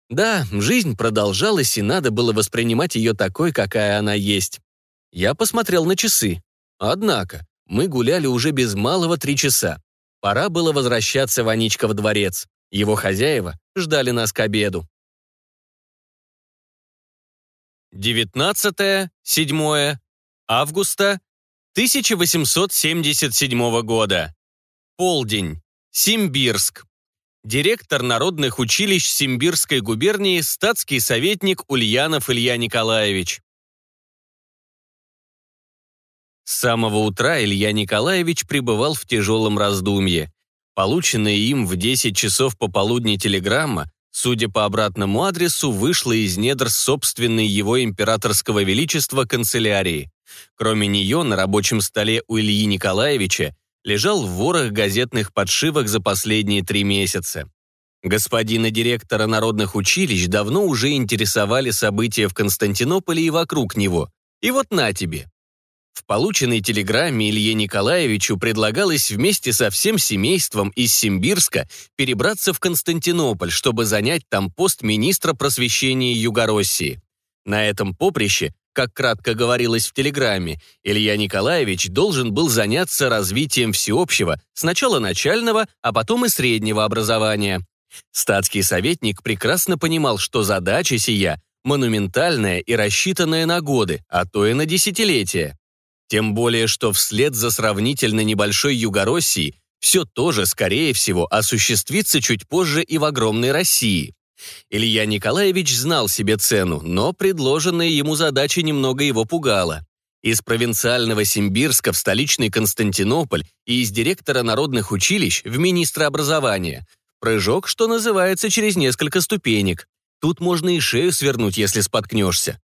Да, жизнь продолжалась, и надо было воспринимать ее такой, какая она есть. Я посмотрел на часы. Однако, мы гуляли уже без малого три часа. Пора было возвращаться в Аничков дворец. Его хозяева ждали нас к обеду. 19, 7, августа 1877 года. Полдень. Симбирск. Директор народных училищ Симбирской губернии, статский советник Ульянов Илья Николаевич. С самого утра Илья Николаевич пребывал в тяжелом раздумье. Полученная им в 10 часов пополудни телеграмма, судя по обратному адресу, вышла из недр собственной его императорского величества канцелярии. Кроме нее, на рабочем столе у Ильи Николаевича лежал ворох газетных подшивок за последние три месяца. Господина директора народных училищ давно уже интересовали события в Константинополе и вокруг него. И вот на тебе. В полученной телеграмме Илье Николаевичу предлагалось вместе со всем семейством из Симбирска перебраться в Константинополь, чтобы занять там пост министра просвещения Югороссии. На этом поприще как кратко говорилось в телеграмме, Илья Николаевич должен был заняться развитием всеобщего, сначала начального, а потом и среднего образования. Статский советник прекрасно понимал, что задача сия монументальная и рассчитанная на годы, а то и на десятилетия. Тем более, что вслед за сравнительно небольшой Югороссией все тоже, скорее всего, осуществится чуть позже и в огромной России. Илья Николаевич знал себе цену, но предложенная ему задача немного его пугала. Из провинциального Симбирска в столичный Константинополь и из директора народных училищ в министра образования. Прыжок, что называется, через несколько ступенек. Тут можно и шею свернуть, если споткнешься.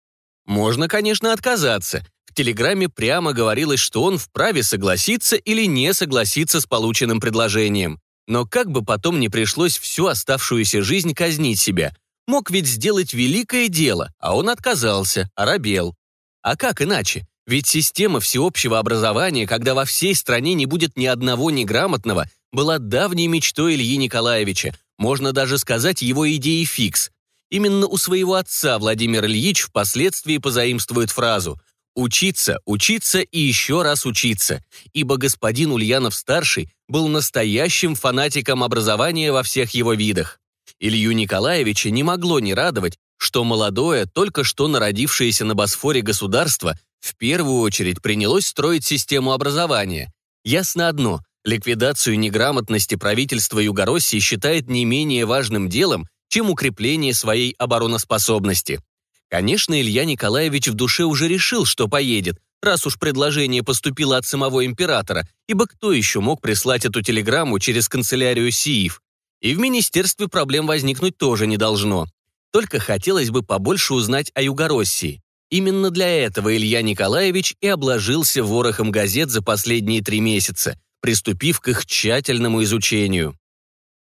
Можно, конечно, отказаться. В телеграмме прямо говорилось, что он вправе согласиться или не согласиться с полученным предложением. Но как бы потом не пришлось всю оставшуюся жизнь казнить себя. Мог ведь сделать великое дело, а он отказался, оробел. А как иначе? Ведь система всеобщего образования, когда во всей стране не будет ни одного неграмотного, была давней мечтой Ильи Николаевича, можно даже сказать его идеей фикс. Именно у своего отца Владимир Ильич впоследствии позаимствует фразу Учиться, учиться и еще раз учиться, ибо господин Ульянов-старший был настоящим фанатиком образования во всех его видах. Илью Николаевича не могло не радовать, что молодое, только что народившееся на Босфоре государство в первую очередь принялось строить систему образования. Ясно одно, ликвидацию неграмотности правительства Югороссии считает не менее важным делом, чем укрепление своей обороноспособности. Конечно, Илья Николаевич в душе уже решил, что поедет, раз уж предложение поступило от самого императора, ибо кто еще мог прислать эту телеграмму через канцелярию СИИФ? И в министерстве проблем возникнуть тоже не должно. Только хотелось бы побольше узнать о Югороссии. Именно для этого Илья Николаевич и обложился ворохом газет за последние три месяца, приступив к их тщательному изучению.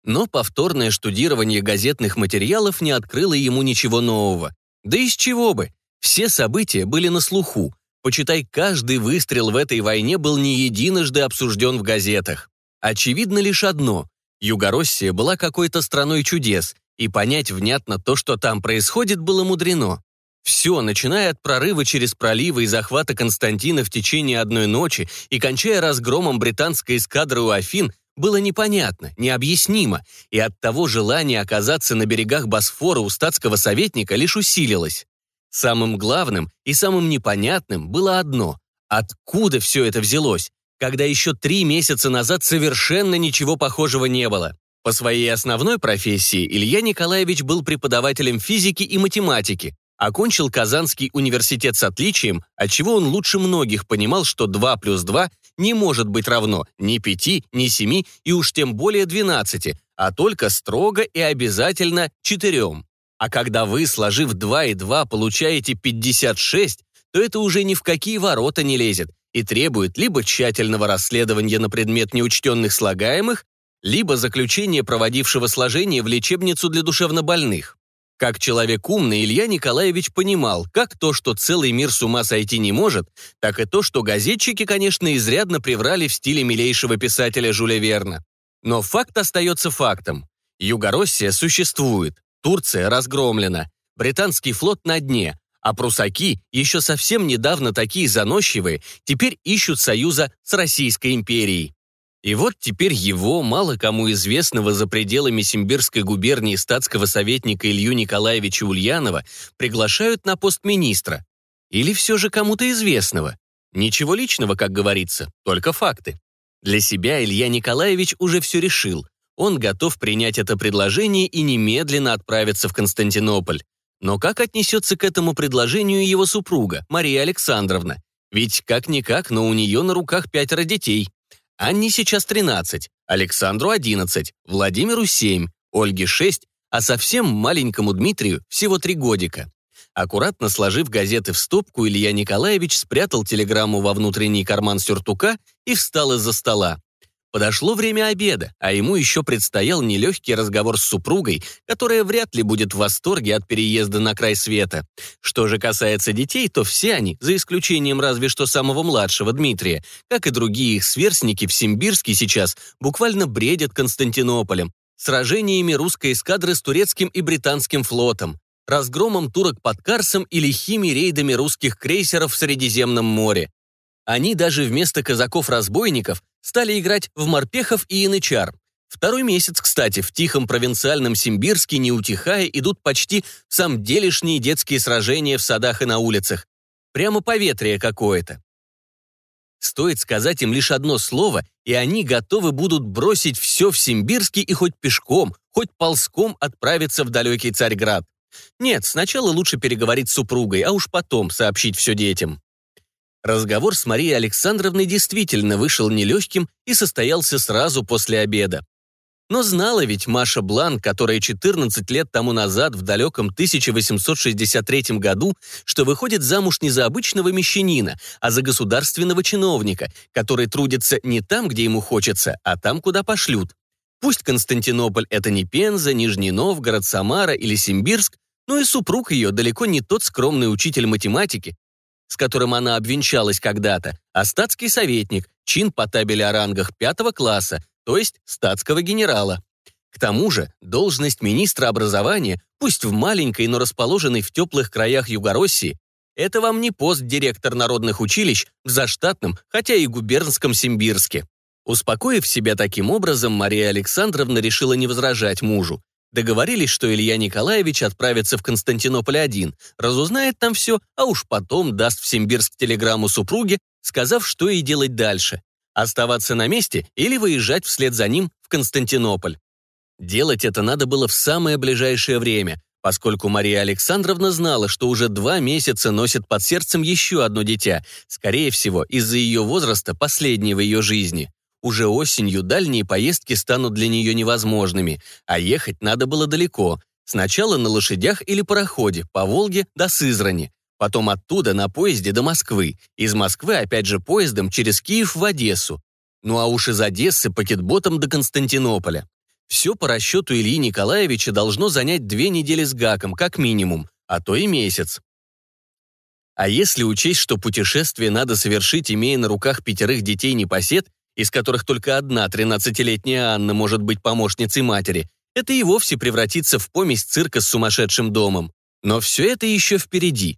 Но повторное штудирование газетных материалов не открыло ему ничего нового. Да из чего бы? Все события были на слуху. Почитай, каждый выстрел в этой войне был не единожды обсужден в газетах. Очевидно лишь одно. Югороссия была какой-то страной чудес, и понять внятно то, что там происходит, было мудрено. Все, начиная от прорыва через проливы и захвата Константина в течение одной ночи и кончая разгромом британской эскадры у Афин, было непонятно, необъяснимо, и от того желание оказаться на берегах Босфора у статского советника лишь усилилось. Самым главным и самым непонятным было одно – откуда все это взялось, когда еще три месяца назад совершенно ничего похожего не было. По своей основной профессии Илья Николаевич был преподавателем физики и математики, окончил Казанский университет с отличием, отчего он лучше многих понимал, что 2 плюс 2 не может быть равно ни 5, ни 7 и уж тем более 12, а только строго и обязательно 4. А когда вы, сложив 2 и 2, получаете 56, то это уже ни в какие ворота не лезет и требует либо тщательного расследования на предмет неучтенных слагаемых, либо заключения проводившего сложения в лечебницу для душевнобольных. Как человек умный, Илья Николаевич понимал, как то, что целый мир с ума сойти не может, так и то, что газетчики, конечно, изрядно приврали в стиле милейшего писателя Жюля Верна. Но факт остается фактом. Югороссия существует, Турция разгромлена, британский флот на дне, а прусаки, еще совсем недавно такие заносчивые, теперь ищут союза с Российской империей. И вот теперь его, мало кому известного за пределами Симбирской губернии статского советника Илью Николаевича Ульянова, приглашают на пост министра. Или все же кому-то известного. Ничего личного, как говорится, только факты. Для себя Илья Николаевич уже все решил. Он готов принять это предложение и немедленно отправиться в Константинополь. Но как отнесется к этому предложению его супруга, Мария Александровна? Ведь как-никак, но у нее на руках пятеро детей. Анне сейчас 13, Александру 11, Владимиру 7, Ольге 6, а совсем маленькому Дмитрию всего три годика. Аккуратно сложив газеты в стопку, Илья Николаевич спрятал телеграмму во внутренний карман сюртука и встал из-за стола. Подошло время обеда, а ему еще предстоял нелегкий разговор с супругой, которая вряд ли будет в восторге от переезда на край света. Что же касается детей, то все они, за исключением разве что самого младшего Дмитрия, как и другие их сверстники в Симбирске сейчас, буквально бредят Константинополем, сражениями русской эскадры с турецким и британским флотом, разгромом турок под Карсом и лихими рейдами русских крейсеров в Средиземном море. Они даже вместо казаков-разбойников стали играть в морпехов и янычар. Второй месяц, кстати, в тихом провинциальном Симбирске, не утихая, идут почти делешние детские сражения в садах и на улицах. Прямо поветрие какое-то. Стоит сказать им лишь одно слово, и они готовы будут бросить все в Симбирске и хоть пешком, хоть ползком отправиться в далекий Царьград. Нет, сначала лучше переговорить с супругой, а уж потом сообщить все детям. Разговор с Марией Александровной действительно вышел нелегким и состоялся сразу после обеда. Но знала ведь Маша Блан, которая 14 лет тому назад, в далеком 1863 году, что выходит замуж не за обычного мещанина, а за государственного чиновника, который трудится не там, где ему хочется, а там, куда пошлют. Пусть Константинополь — это не Пенза, Нижний Новгород, Самара или Симбирск, но и супруг ее далеко не тот скромный учитель математики, с которым она обвенчалась когда-то, а статский советник, чин по табели о рангах пятого класса, то есть статского генерала. К тому же должность министра образования, пусть в маленькой, но расположенной в теплых краях Югороссии, это вам не пост директор народных училищ в заштатном, хотя и губернском Симбирске. Успокоив себя таким образом, Мария Александровна решила не возражать мужу. Договорились, что Илья Николаевич отправится в Константинополь один, разузнает там все, а уж потом даст в Симбирск телеграмму супруге, сказав, что и делать дальше. Оставаться на месте или выезжать вслед за ним в Константинополь. Делать это надо было в самое ближайшее время, поскольку Мария Александровна знала, что уже два месяца носит под сердцем еще одно дитя, скорее всего, из-за ее возраста последнего ее жизни. Уже осенью дальние поездки станут для нее невозможными, а ехать надо было далеко. Сначала на лошадях или пароходе, по Волге до Сызрани. Потом оттуда на поезде до Москвы. Из Москвы опять же поездом через Киев в Одессу. Ну а уж из Одессы пакетботом до Константинополя. Все по расчету Ильи Николаевича должно занять две недели с гаком, как минимум, а то и месяц. А если учесть, что путешествие надо совершить, имея на руках пятерых детей непосед, из которых только одна 13-летняя Анна может быть помощницей матери, это и вовсе превратится в помесь цирка с сумасшедшим домом. Но все это еще впереди.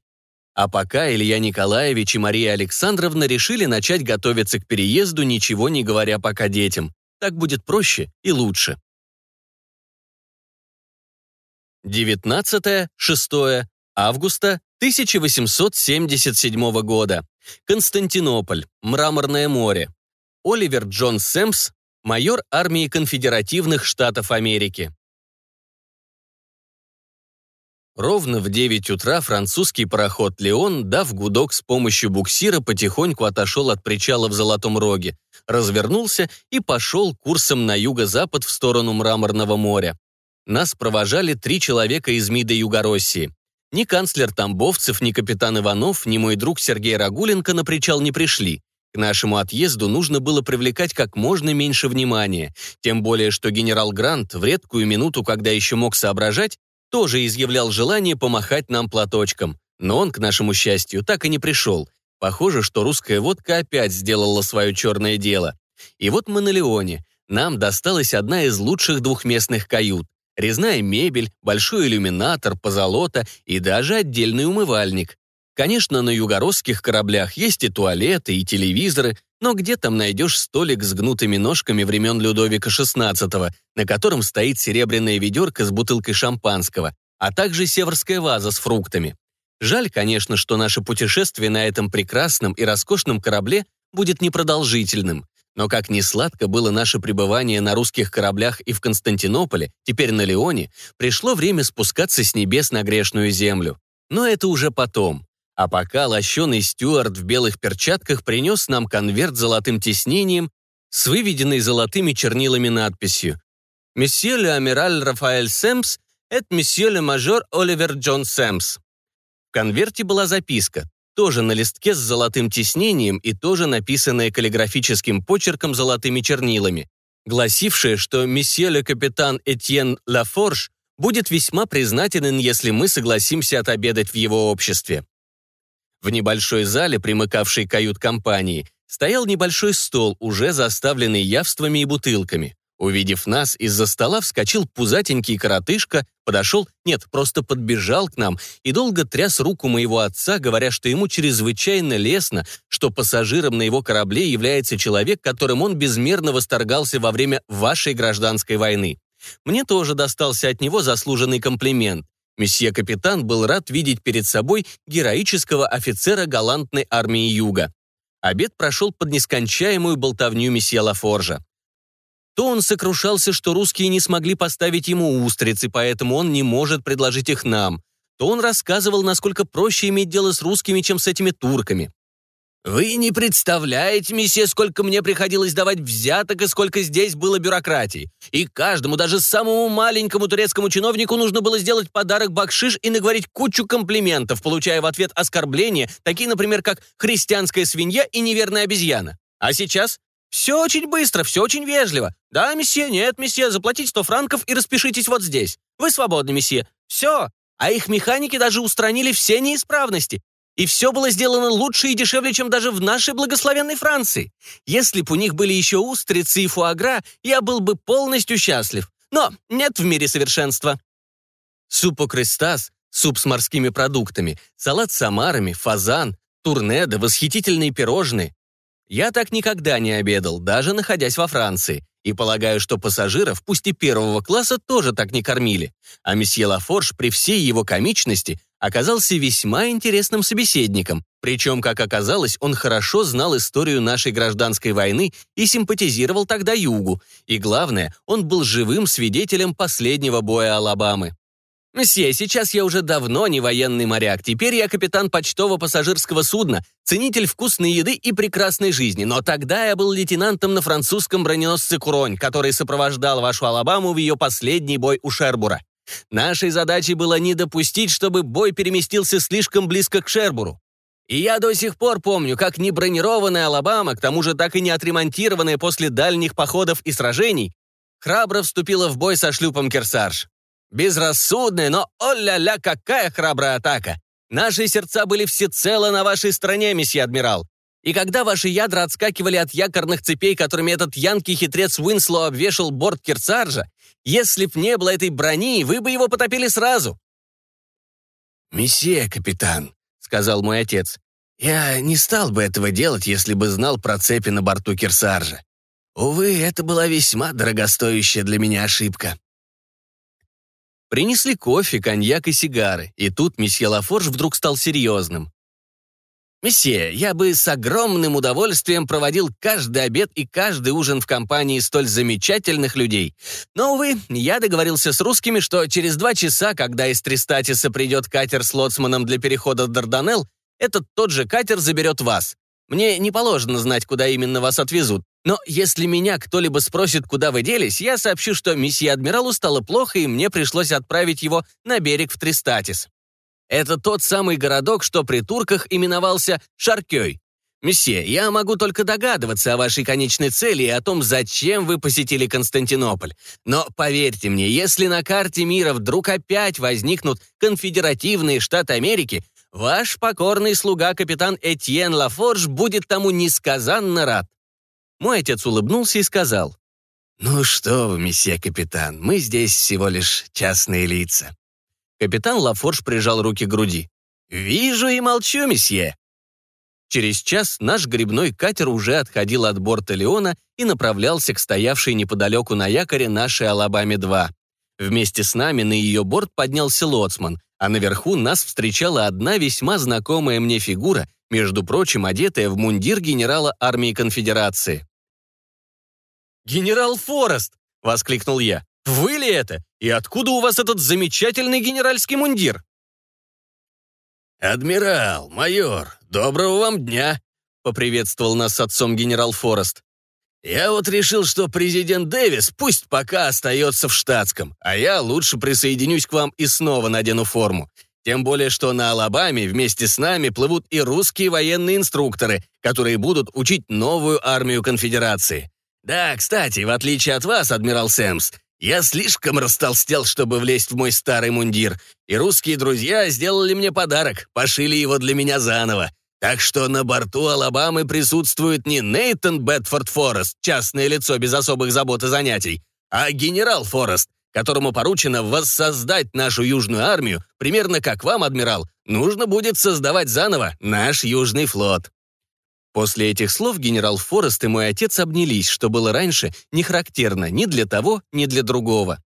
А пока Илья Николаевич и Мария Александровна решили начать готовиться к переезду, ничего не говоря пока детям. Так будет проще и лучше. 19-6 августа 1877 года. Константинополь, Мраморное море. Оливер Джон Сэмпс, майор армии конфедеративных штатов Америки. Ровно в 9 утра французский пароход «Леон», дав гудок с помощью буксира, потихоньку отошел от причала в Золотом Роге, развернулся и пошел курсом на юго-запад в сторону Мраморного моря. Нас провожали три человека из МИДа Югороссии. Ни канцлер Тамбовцев, ни капитан Иванов, ни мой друг Сергей Рагуленко на причал не пришли. К нашему отъезду нужно было привлекать как можно меньше внимания, тем более что генерал Грант в редкую минуту, когда еще мог соображать, тоже изъявлял желание помахать нам платочком. Но он, к нашему счастью, так и не пришел. Похоже, что русская водка опять сделала свое черное дело. И вот мы на Леоне. Нам досталась одна из лучших двухместных кают. Резная мебель, большой иллюминатор, позолота и даже отдельный умывальник. Конечно, на югородских кораблях есть и туалеты, и телевизоры, но где там найдешь столик с гнутыми ножками времен Людовика XVI, на котором стоит серебряная ведерко с бутылкой шампанского, а также северская ваза с фруктами. Жаль, конечно, что наше путешествие на этом прекрасном и роскошном корабле будет непродолжительным. Но как ни сладко было наше пребывание на русских кораблях и в Константинополе, теперь на Леоне, пришло время спускаться с небес на грешную землю. Но это уже потом. А пока лощеный стюард в белых перчатках принес нам конверт с золотым тиснением с выведенной золотыми чернилами надписью «Месье ле амираль Рафаэль Сэмс et месье ле мажор Оливер Джон Сэмс». В конверте была записка, тоже на листке с золотым тиснением и тоже написанная каллиграфическим почерком золотыми чернилами, гласившая, что месье ле капитан Этьен Лафорж будет весьма признателен, если мы согласимся отобедать в его обществе. В небольшой зале, примыкавшей кают-компании, стоял небольшой стол, уже заставленный явствами и бутылками. Увидев нас, из-за стола вскочил пузатенький коротышка, подошел, нет, просто подбежал к нам и долго тряс руку моего отца, говоря, что ему чрезвычайно лестно, что пассажиром на его корабле является человек, которым он безмерно восторгался во время вашей гражданской войны. Мне тоже достался от него заслуженный комплимент. Месье капитан был рад видеть перед собой героического офицера галантной армии Юга. Обед прошел под нескончаемую болтовню месье Лафоржа. То он сокрушался, что русские не смогли поставить ему устрицы, поэтому он не может предложить их нам. То он рассказывал, насколько проще иметь дело с русскими, чем с этими турками. «Вы не представляете, месье, сколько мне приходилось давать взяток и сколько здесь было бюрократии. И каждому, даже самому маленькому турецкому чиновнику нужно было сделать подарок бакшиш и наговорить кучу комплиментов, получая в ответ оскорбления, такие, например, как «христианская свинья» и «неверная обезьяна». А сейчас все очень быстро, все очень вежливо. Да, месье, нет, месье, заплатите 100 франков и распишитесь вот здесь. Вы свободны, месье. Все. А их механики даже устранили все неисправности. И все было сделано лучше и дешевле, чем даже в нашей благословенной Франции. Если б у них были еще устрицы и фуагра, я был бы полностью счастлив. Но нет в мире совершенства. Суп окрестас, суп с морскими продуктами, салат с омарами, фазан, турнеdo, восхитительные пирожные. Я так никогда не обедал, даже находясь во Франции. И полагаю, что пассажиров, пусть и первого класса, тоже так не кормили. А месье Лафорж при всей его комичности оказался весьма интересным собеседником. Причем, как оказалось, он хорошо знал историю нашей гражданской войны и симпатизировал тогда Югу. И главное, он был живым свидетелем последнего боя Алабамы. «Месье, сейчас я уже давно не военный моряк. Теперь я капитан почтово-пассажирского судна, ценитель вкусной еды и прекрасной жизни. Но тогда я был лейтенантом на французском броненосце «Куронь», который сопровождал вашу Алабаму в ее последний бой у Шербура. Нашей задачей было не допустить, чтобы бой переместился слишком близко к Шербуру. И я до сих пор помню, как небронированная Алабама, к тому же так и не отремонтированная после дальних походов и сражений, храбро вступила в бой со шлюпом «Кирсарж». Безрассудная, но о-ля-ля, какая храбрая атака! Наши сердца были всецело на вашей стороне, месье адмирал. И когда ваши ядра отскакивали от якорных цепей, которыми этот янкий хитрец Уинслоу обвешал борт Кирсаржа, если б не было этой брони, вы бы его потопили сразу. «Месье, капитан», — сказал мой отец, — «я не стал бы этого делать, если бы знал про цепи на борту Кирсаржа. Увы, это была весьма дорогостоящая для меня ошибка». Принесли кофе, коньяк и сигары, и тут месье Лафорж вдруг стал серьезным. «Месье, я бы с огромным удовольствием проводил каждый обед и каждый ужин в компании столь замечательных людей. Но, увы, я договорился с русскими, что через два часа, когда из Тристатиса придет катер с лоцманом для перехода в Дарданелл, этот тот же катер заберет вас. Мне не положено знать, куда именно вас отвезут. Но если меня кто-либо спросит, куда вы делись, я сообщу, что месье Адмиралу стало плохо, и мне пришлось отправить его на берег в Тристатис. Это тот самый городок, что при турках именовался Шаркёй. Месье, я могу только догадываться о вашей конечной цели и о том, зачем вы посетили Константинополь. Но поверьте мне, если на карте мира вдруг опять возникнут конфедеративные штаты Америки, ваш покорный слуга капитан Этьен Лафорж будет тому несказанно рад. Мой отец улыбнулся и сказал, «Ну что вы, месье капитан, мы здесь всего лишь частные лица». Капитан Лафорж прижал руки к груди. «Вижу и молчу, месье». Через час наш грибной катер уже отходил от борта Леона и направлялся к стоявшей неподалеку на якоре нашей Алабаме-2. Вместе с нами на ее борт поднялся лоцман, а наверху нас встречала одна весьма знакомая мне фигура, между прочим, одетая в мундир генерала армии конфедерации. «Генерал Форест!» — воскликнул я. «Вы ли это? И откуда у вас этот замечательный генеральский мундир?» «Адмирал, майор, доброго вам дня!» — поприветствовал нас с отцом генерал Форест. «Я вот решил, что президент Дэвис пусть пока остается в штатском, а я лучше присоединюсь к вам и снова надену форму. Тем более, что на Алабаме вместе с нами плывут и русские военные инструкторы, которые будут учить новую армию конфедерации. Да, кстати, в отличие от вас, адмирал Сэмс, я слишком растолстел, чтобы влезть в мой старый мундир, и русские друзья сделали мне подарок, пошили его для меня заново. Так что на борту Алабамы присутствует не Нейтан Бетфорд Форест, частное лицо без особых забот и занятий, а генерал Форест, которому поручено воссоздать нашу южную армию, примерно как вам, адмирал, нужно будет создавать заново наш южный флот. После этих слов генерал Форест и мой отец обнялись, что было раньше не характерно ни для того, ни для другого.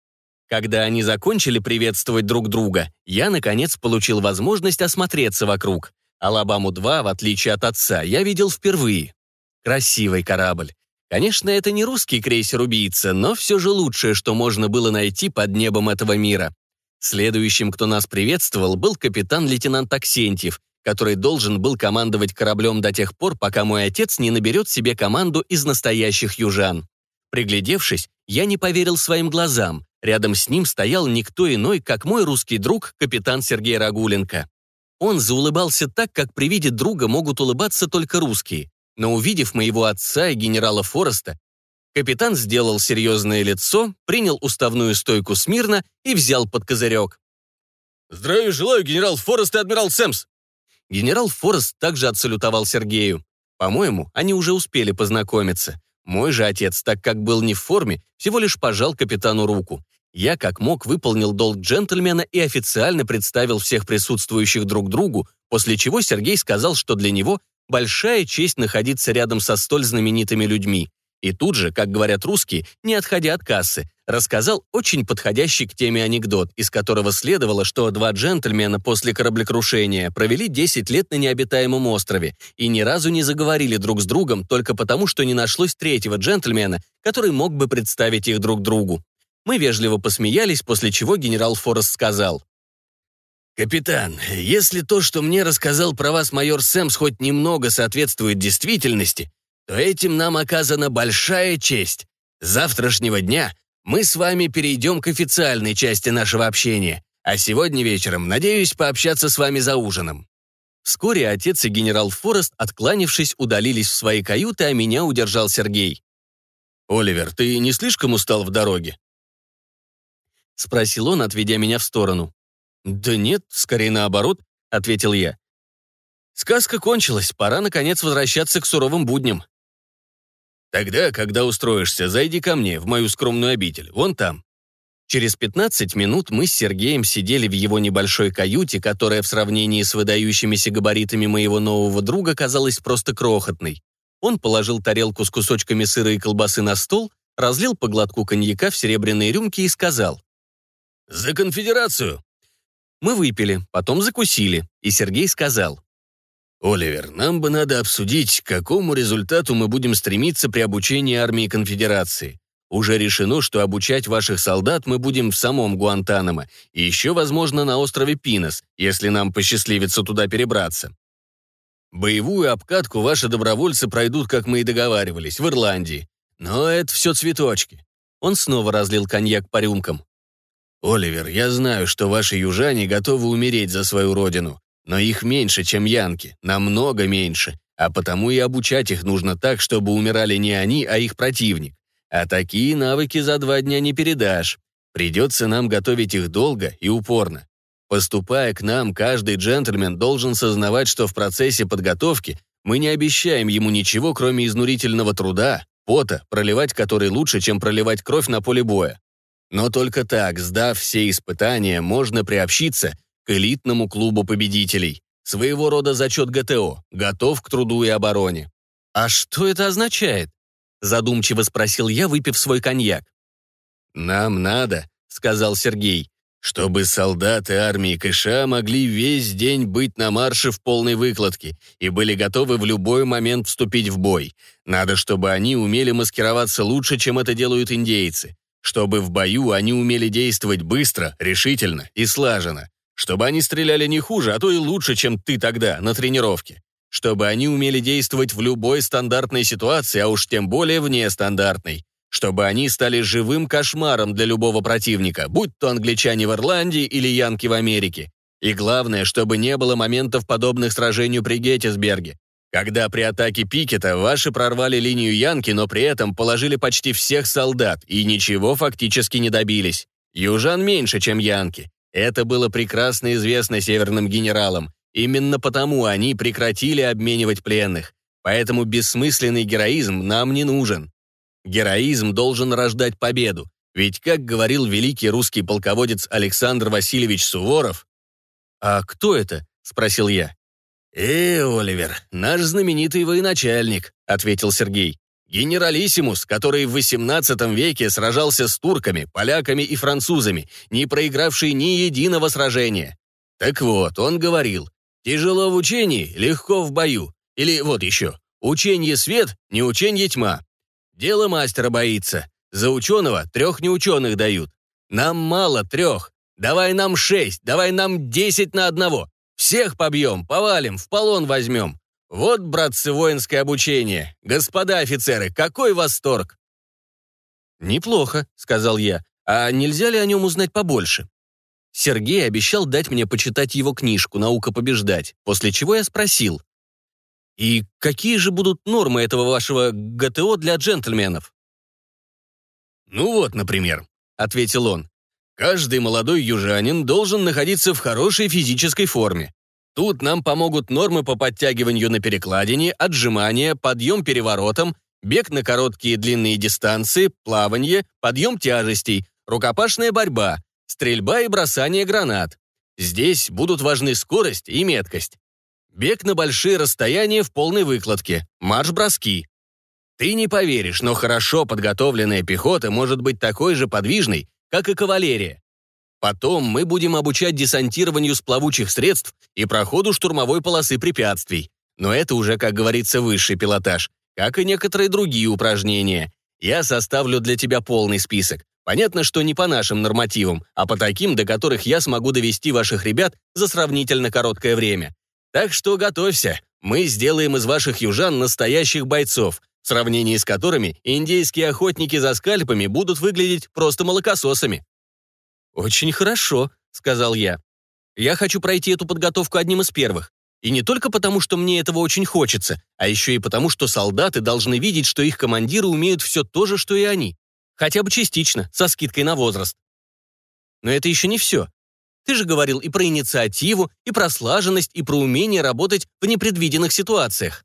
Когда они закончили приветствовать друг друга, я, наконец, получил возможность осмотреться вокруг. Алабаму-2, в отличие от отца, я видел впервые. Красивый корабль. Конечно, это не русский крейсер-убийца, но все же лучшее, что можно было найти под небом этого мира. Следующим, кто нас приветствовал, был капитан-лейтенант Аксентьев, который должен был командовать кораблем до тех пор, пока мой отец не наберет себе команду из настоящих южан. Приглядевшись, я не поверил своим глазам. Рядом с ним стоял никто иной, как мой русский друг, капитан Сергей Рагуленко. Он заулыбался так, как при виде друга могут улыбаться только русские. Но увидев моего отца и генерала Фореста, капитан сделал серьезное лицо, принял уставную стойку смирно и взял под козырек. «Здравия желаю, генерал Форест и адмирал Сэмс!» Генерал Форест также отсалютовал Сергею. По-моему, они уже успели познакомиться. Мой же отец, так как был не в форме, всего лишь пожал капитану руку. Я, как мог, выполнил долг джентльмена и официально представил всех присутствующих друг другу, после чего Сергей сказал, что для него большая честь находиться рядом со столь знаменитыми людьми. И тут же, как говорят русские, не отходя от кассы, рассказал очень подходящий к теме анекдот, из которого следовало, что два джентльмена после кораблекрушения провели 10 лет на необитаемом острове и ни разу не заговорили друг с другом только потому, что не нашлось третьего джентльмена, который мог бы представить их друг другу. Мы вежливо посмеялись, после чего генерал Форест сказал. «Капитан, если то, что мне рассказал про вас майор Сэмс, хоть немного соответствует действительности, то этим нам оказана большая честь. С завтрашнего дня мы с вами перейдем к официальной части нашего общения, а сегодня вечером надеюсь пообщаться с вами за ужином». Вскоре отец и генерал Форест, откланившись, удалились в свои каюты, а меня удержал Сергей. «Оливер, ты не слишком устал в дороге?» — спросил он, отведя меня в сторону. «Да нет, скорее наоборот», — ответил я. «Сказка кончилась, пора, наконец, возвращаться к суровым будням». «Тогда, когда устроишься, зайди ко мне, в мою скромную обитель, вон там». Через 15 минут мы с Сергеем сидели в его небольшой каюте, которая в сравнении с выдающимися габаритами моего нового друга казалась просто крохотной. Он положил тарелку с кусочками сыра и колбасы на стол, разлил по глотку коньяка в серебряные рюмки и сказал. «За конфедерацию!» Мы выпили, потом закусили, и Сергей сказал. «Оливер, нам бы надо обсудить, к какому результату мы будем стремиться при обучении армии конфедерации. Уже решено, что обучать ваших солдат мы будем в самом Гуантанамо и еще, возможно, на острове Пинос, если нам посчастливится туда перебраться. Боевую обкатку ваши добровольцы пройдут, как мы и договаривались, в Ирландии. Но это все цветочки». Он снова разлил коньяк по рюмкам. «Оливер, я знаю, что ваши южане готовы умереть за свою родину, но их меньше, чем янки, намного меньше, а потому и обучать их нужно так, чтобы умирали не они, а их противник. А такие навыки за два дня не передашь. Придется нам готовить их долго и упорно. Поступая к нам, каждый джентльмен должен сознавать, что в процессе подготовки мы не обещаем ему ничего, кроме изнурительного труда, пота, проливать который лучше, чем проливать кровь на поле боя. Но только так, сдав все испытания, можно приобщиться к элитному клубу победителей. Своего рода зачет ГТО, готов к труду и обороне. «А что это означает?» Задумчиво спросил я, выпив свой коньяк. «Нам надо», — сказал Сергей, чтобы солдаты армии КША могли весь день быть на марше в полной выкладке и были готовы в любой момент вступить в бой. Надо, чтобы они умели маскироваться лучше, чем это делают индейцы. Чтобы в бою они умели действовать быстро, решительно и слаженно. Чтобы они стреляли не хуже, а то и лучше, чем ты тогда, на тренировке. Чтобы они умели действовать в любой стандартной ситуации, а уж тем более вне стандартной. Чтобы они стали живым кошмаром для любого противника, будь то англичане в Ирландии или янки в Америке. И главное, чтобы не было моментов, подобных сражению при Геттисберге, когда при атаке Пикета ваши прорвали линию Янки, но при этом положили почти всех солдат и ничего фактически не добились. Южан меньше, чем Янки. Это было прекрасно известно северным генералам. Именно потому они прекратили обменивать пленных. Поэтому бессмысленный героизм нам не нужен. Героизм должен рождать победу. Ведь, как говорил великий русский полководец Александр Васильевич Суворов... «А кто это?» — спросил я. «Э, Оливер, наш знаменитый военачальник», — ответил Сергей. «Генералиссимус, который в XVIII веке сражался с турками, поляками и французами, не проигравший ни единого сражения. Так вот, он говорил, тяжело в учении, легко в бою. Или вот еще, учение свет, не учение тьма. Дело мастера боится. За ученого трех неученых дают. Нам мало трех. Давай нам шесть, давай нам десять на одного. Всех побьем, повалим, в полон возьмем. Вот, братцы, воинское обучение. Господа офицеры, какой восторг!» «Неплохо», — сказал я. «А нельзя ли о нем узнать побольше?» Сергей обещал дать мне почитать его книжку «Наука побеждать», после чего я спросил. «И какие же будут нормы этого вашего ГТО для джентльменов?» «Ну вот, например», — ответил он. Каждый молодой южанин должен находиться в хорошей физической форме. Тут нам помогут нормы по подтягиванию на перекладине, отжимания, подъем переворотом, бег на короткие и длинные дистанции, плавание, подъем тяжестей, рукопашная борьба, стрельба и бросание гранат. Здесь будут важны скорость и меткость. Бег на большие расстояния в полной выкладке, марш-броски. Ты не поверишь, но хорошо подготовленная пехота может быть такой же подвижной, как и кавалерия. Потом мы будем обучать десантированию с плавучих средств и проходу штурмовой полосы препятствий. Но это уже, как говорится, высший пилотаж, как и некоторые другие упражнения. Я составлю для тебя полный список. Понятно, что не по нашим нормативам, а по таким, до которых я смогу довести ваших ребят за сравнительно короткое время. Так что готовься. Мы сделаем из ваших южан настоящих бойцов, в сравнении с которыми индейские охотники за скальпами будут выглядеть просто молокососами. «Очень хорошо», — сказал я. «Я хочу пройти эту подготовку одним из первых. И не только потому, что мне этого очень хочется, а еще и потому, что солдаты должны видеть, что их командиры умеют все то же, что и они. Хотя бы частично, со скидкой на возраст. Но это еще не все. Ты же говорил и про инициативу, и про слаженность, и про умение работать в непредвиденных ситуациях.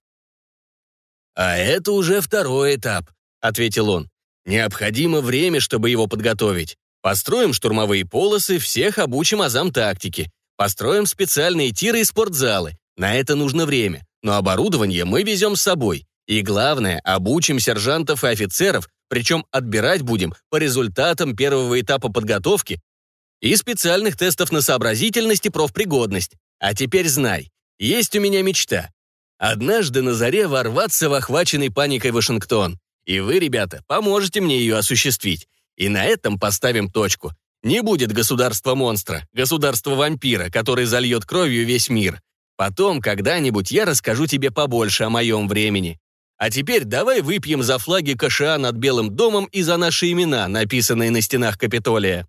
«А это уже второй этап», — ответил он. «Необходимо время, чтобы его подготовить. Построим штурмовые полосы, всех обучим азам тактики. Построим специальные тиры и спортзалы. На это нужно время, но оборудование мы везем с собой. И главное, обучим сержантов и офицеров, причем отбирать будем по результатам первого этапа подготовки и специальных тестов на сообразительность и профпригодность. А теперь знай, есть у меня мечта. Однажды на заре ворваться в охваченный паникой Вашингтон. И вы, ребята, поможете мне ее осуществить. И на этом поставим точку. Не будет государства-монстра, государства-вампира, который зальет кровью весь мир. Потом, когда-нибудь, я расскажу тебе побольше о моем времени. А теперь давай выпьем за флаги КША над Белым домом и за наши имена, написанные на стенах Капитолия.